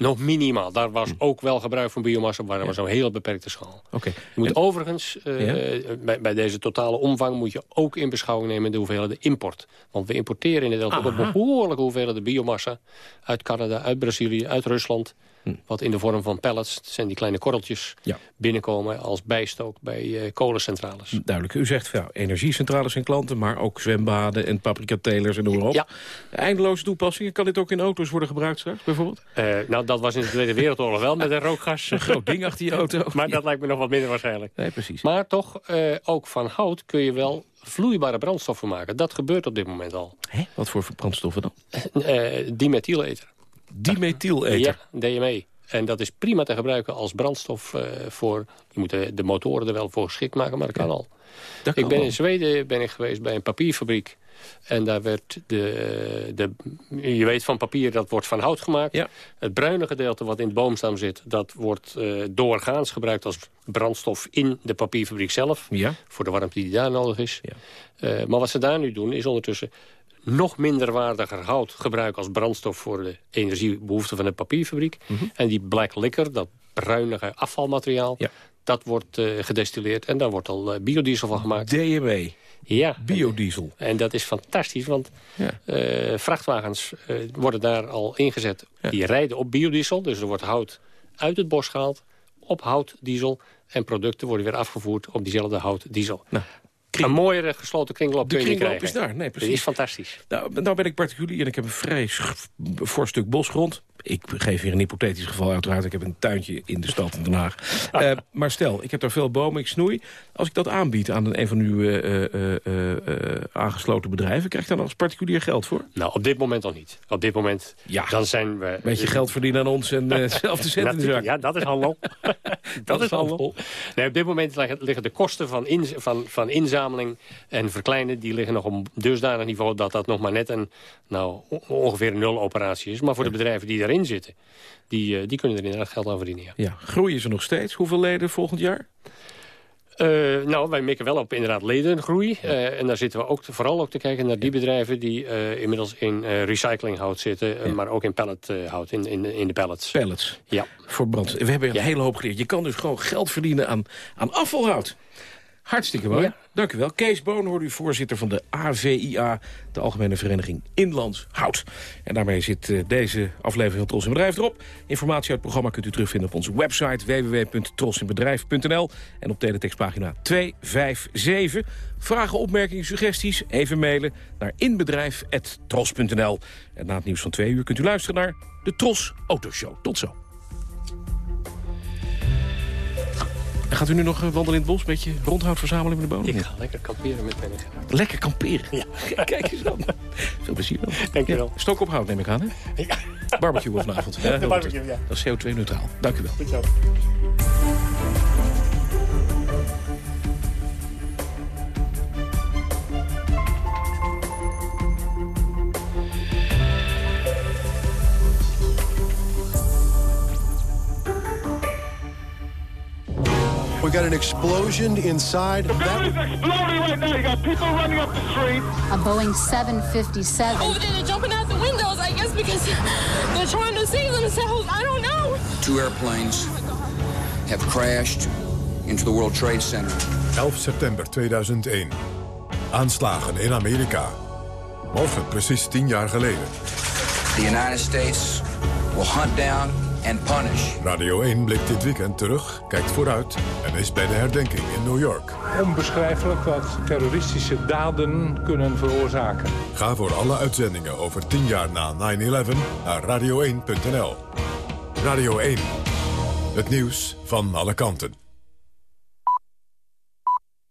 nog minimaal. Daar was ook wel gebruik van biomassa, maar dat was een heel beperkte schaal. Okay. Je moet en... overigens, uh, ja? bij, bij, deze totale omvang... moet je ook in beschouwing nemen de hoeveelheid import. Want we importeren in Nederland ook een behoorlijke hoeveelheid biomassa... uit Canada, uit Brazilië, uit Rusland... Hm. Wat in de vorm van pellets, dat zijn die kleine korreltjes, ja. binnenkomen als bijstook bij uh, kolencentrales. Duidelijk. U zegt, ja, energiecentrales zijn klanten, maar ook zwembaden en paprikatelers en noem maar op. Ja. Eindeloze toepassingen. Kan dit ook in auto's worden gebruikt straks, bijvoorbeeld? Uh, nou, dat was in de Tweede Wereldoorlog wel met een rookgas. Een groot ding achter je auto. maar dat lijkt me nog wat minder waarschijnlijk. Nee, precies. Maar toch, uh, ook van hout kun je wel vloeibare brandstoffen maken. Dat gebeurt op dit moment al. Hè? Wat voor brandstoffen dan? dimethyleter. Dimethyleter? Ja, DME. En dat is prima te gebruiken als brandstof uh, voor... Je moet de, de, motoren er wel voor geschikt maken, maar dat kan al. Dat ik ben in Zweden ben ik geweest bij een papierfabriek. En daar werd de, de... Je weet van papier, dat wordt van hout gemaakt. Ja. Het bruine gedeelte wat in het boomstam zit... dat wordt uh, doorgaans gebruikt als brandstof in de papierfabriek zelf. Ja. Voor de warmte die daar nodig is. Ja. Uh, maar wat ze daar nu doen, is ondertussen nog minder waardiger hout gebruiken als brandstof voor de energiebehoeften van de papierfabriek. Mhm. Mm -hmm. En die black liquor, dat bruinige afvalmateriaal, ja. dat wordt uh, gedestilleerd en daar wordt al uh, biodiesel van gemaakt. DME. Ja. Biodiesel. En, en dat is fantastisch, want ja. uh, vrachtwagens worden daar al ingezet. Ja. Die rijden op biodiesel, dus er wordt hout uit het bos gehaald op houtdiesel. En producten worden weer afgevoerd op diezelfde houtdiesel. Nou. Kring... Een mooiere gesloten kringloop de kun je kringloop krijgen. is daar, nee, precies. Dat is fantastisch. Nou, nou ben ik particulier en ik heb een vrij voor stuk bosgrond. Ik geef hier een hypothetisch geval uiteraard. Ik heb een tuintje in de stad in Den Haag. uh, maar stel, ik heb daar veel bomen, ik snoei. Als ik dat aanbied aan een van uw uh, uh, aangesloten bedrijven... krijg ik dan als particulier geld voor? Nou, op dit moment al niet. Op dit moment, ja. dan zijn we... Beetje geld verdienen aan ons en zelf de cent in de zak. Ja, dat is handel. dat, dat, is handel. Nee, op dit moment liggen de kosten van, in, van, van inzameling en verkleinen... die liggen nog op dusdanig niveau dat dat nog maar net een... nou, ongeveer een nul operatie is. Maar voor de bedrijven die erin zitten, die, uh, die kunnen er inderdaad geld aan verdienen. Ja. ja. Groeien ze nog steeds? Hoeveel leden volgend jaar? Uh, nou, wij mikken wel op inderdaad ledengroei. Uh, en daar zitten we ook te, vooral ook te kijken naar die bedrijven... die uh, inmiddels in recyclinghout zitten, ja. maar ook in pellethout, in, in, in de pellets. Pellets? Ja. Voor brand. We hebben een ja. hele hoop geleerd. Je kan dus gewoon geld verdienen aan, aan afvalhout. Hartstikke mooi. Ja. Dank u wel. Kees Boon hoort u voorzitter van de AVIA, de Algemene Vereniging Inlands Hout. En daarmee zit uh, deze aflevering van Tros in Bedrijf erop. Informatie uit het programma kunt u terugvinden op onze website www.trosinbedrijf.nl en op teletextpagina 257. Vragen, opmerkingen, suggesties, even mailen naar inbedrijf.tros.nl. En na het nieuws van twee uur kunt u luisteren naar de Tros Autoshow. Tot zo. Gaat u nu nog eh, wandelen in het bos? Beetje rondhout verzamelen in de bomen? Ik ga lekker kamperen met mijn. Lekker kamperen? Ja. Kijk eens dan. Veel plezier wel. Dank je wel. Ja, stok op hout neem ik aan, hè? Ja. Barbecue vanavond. Ja, barbecue, ja. Dat is CO2-neutraal. Dank u wel. Zo. We got an explosion inside. The building's exploding right now. You got people running up the street. A Boeing 757. Over there, they're jumping out the windows, I guess, because they're trying to save themselves. I don't know. Two airplanes have crashed into the World Trade Center. 11 september 2001. Aanslagen in Amerika. Morgen precies tien jaar geleden. The United States will hunt down and punish. Radio 1 blikt dit weekend terug, kijkt vooruit en is bij de herdenking in New York. Onbeschrijfelijk wat terroristische daden kunnen veroorzaken. Ga voor alle uitzendingen over 10 jaar na 9-11 naar radio1.nl. Radio 1. Het nieuws van alle kanten.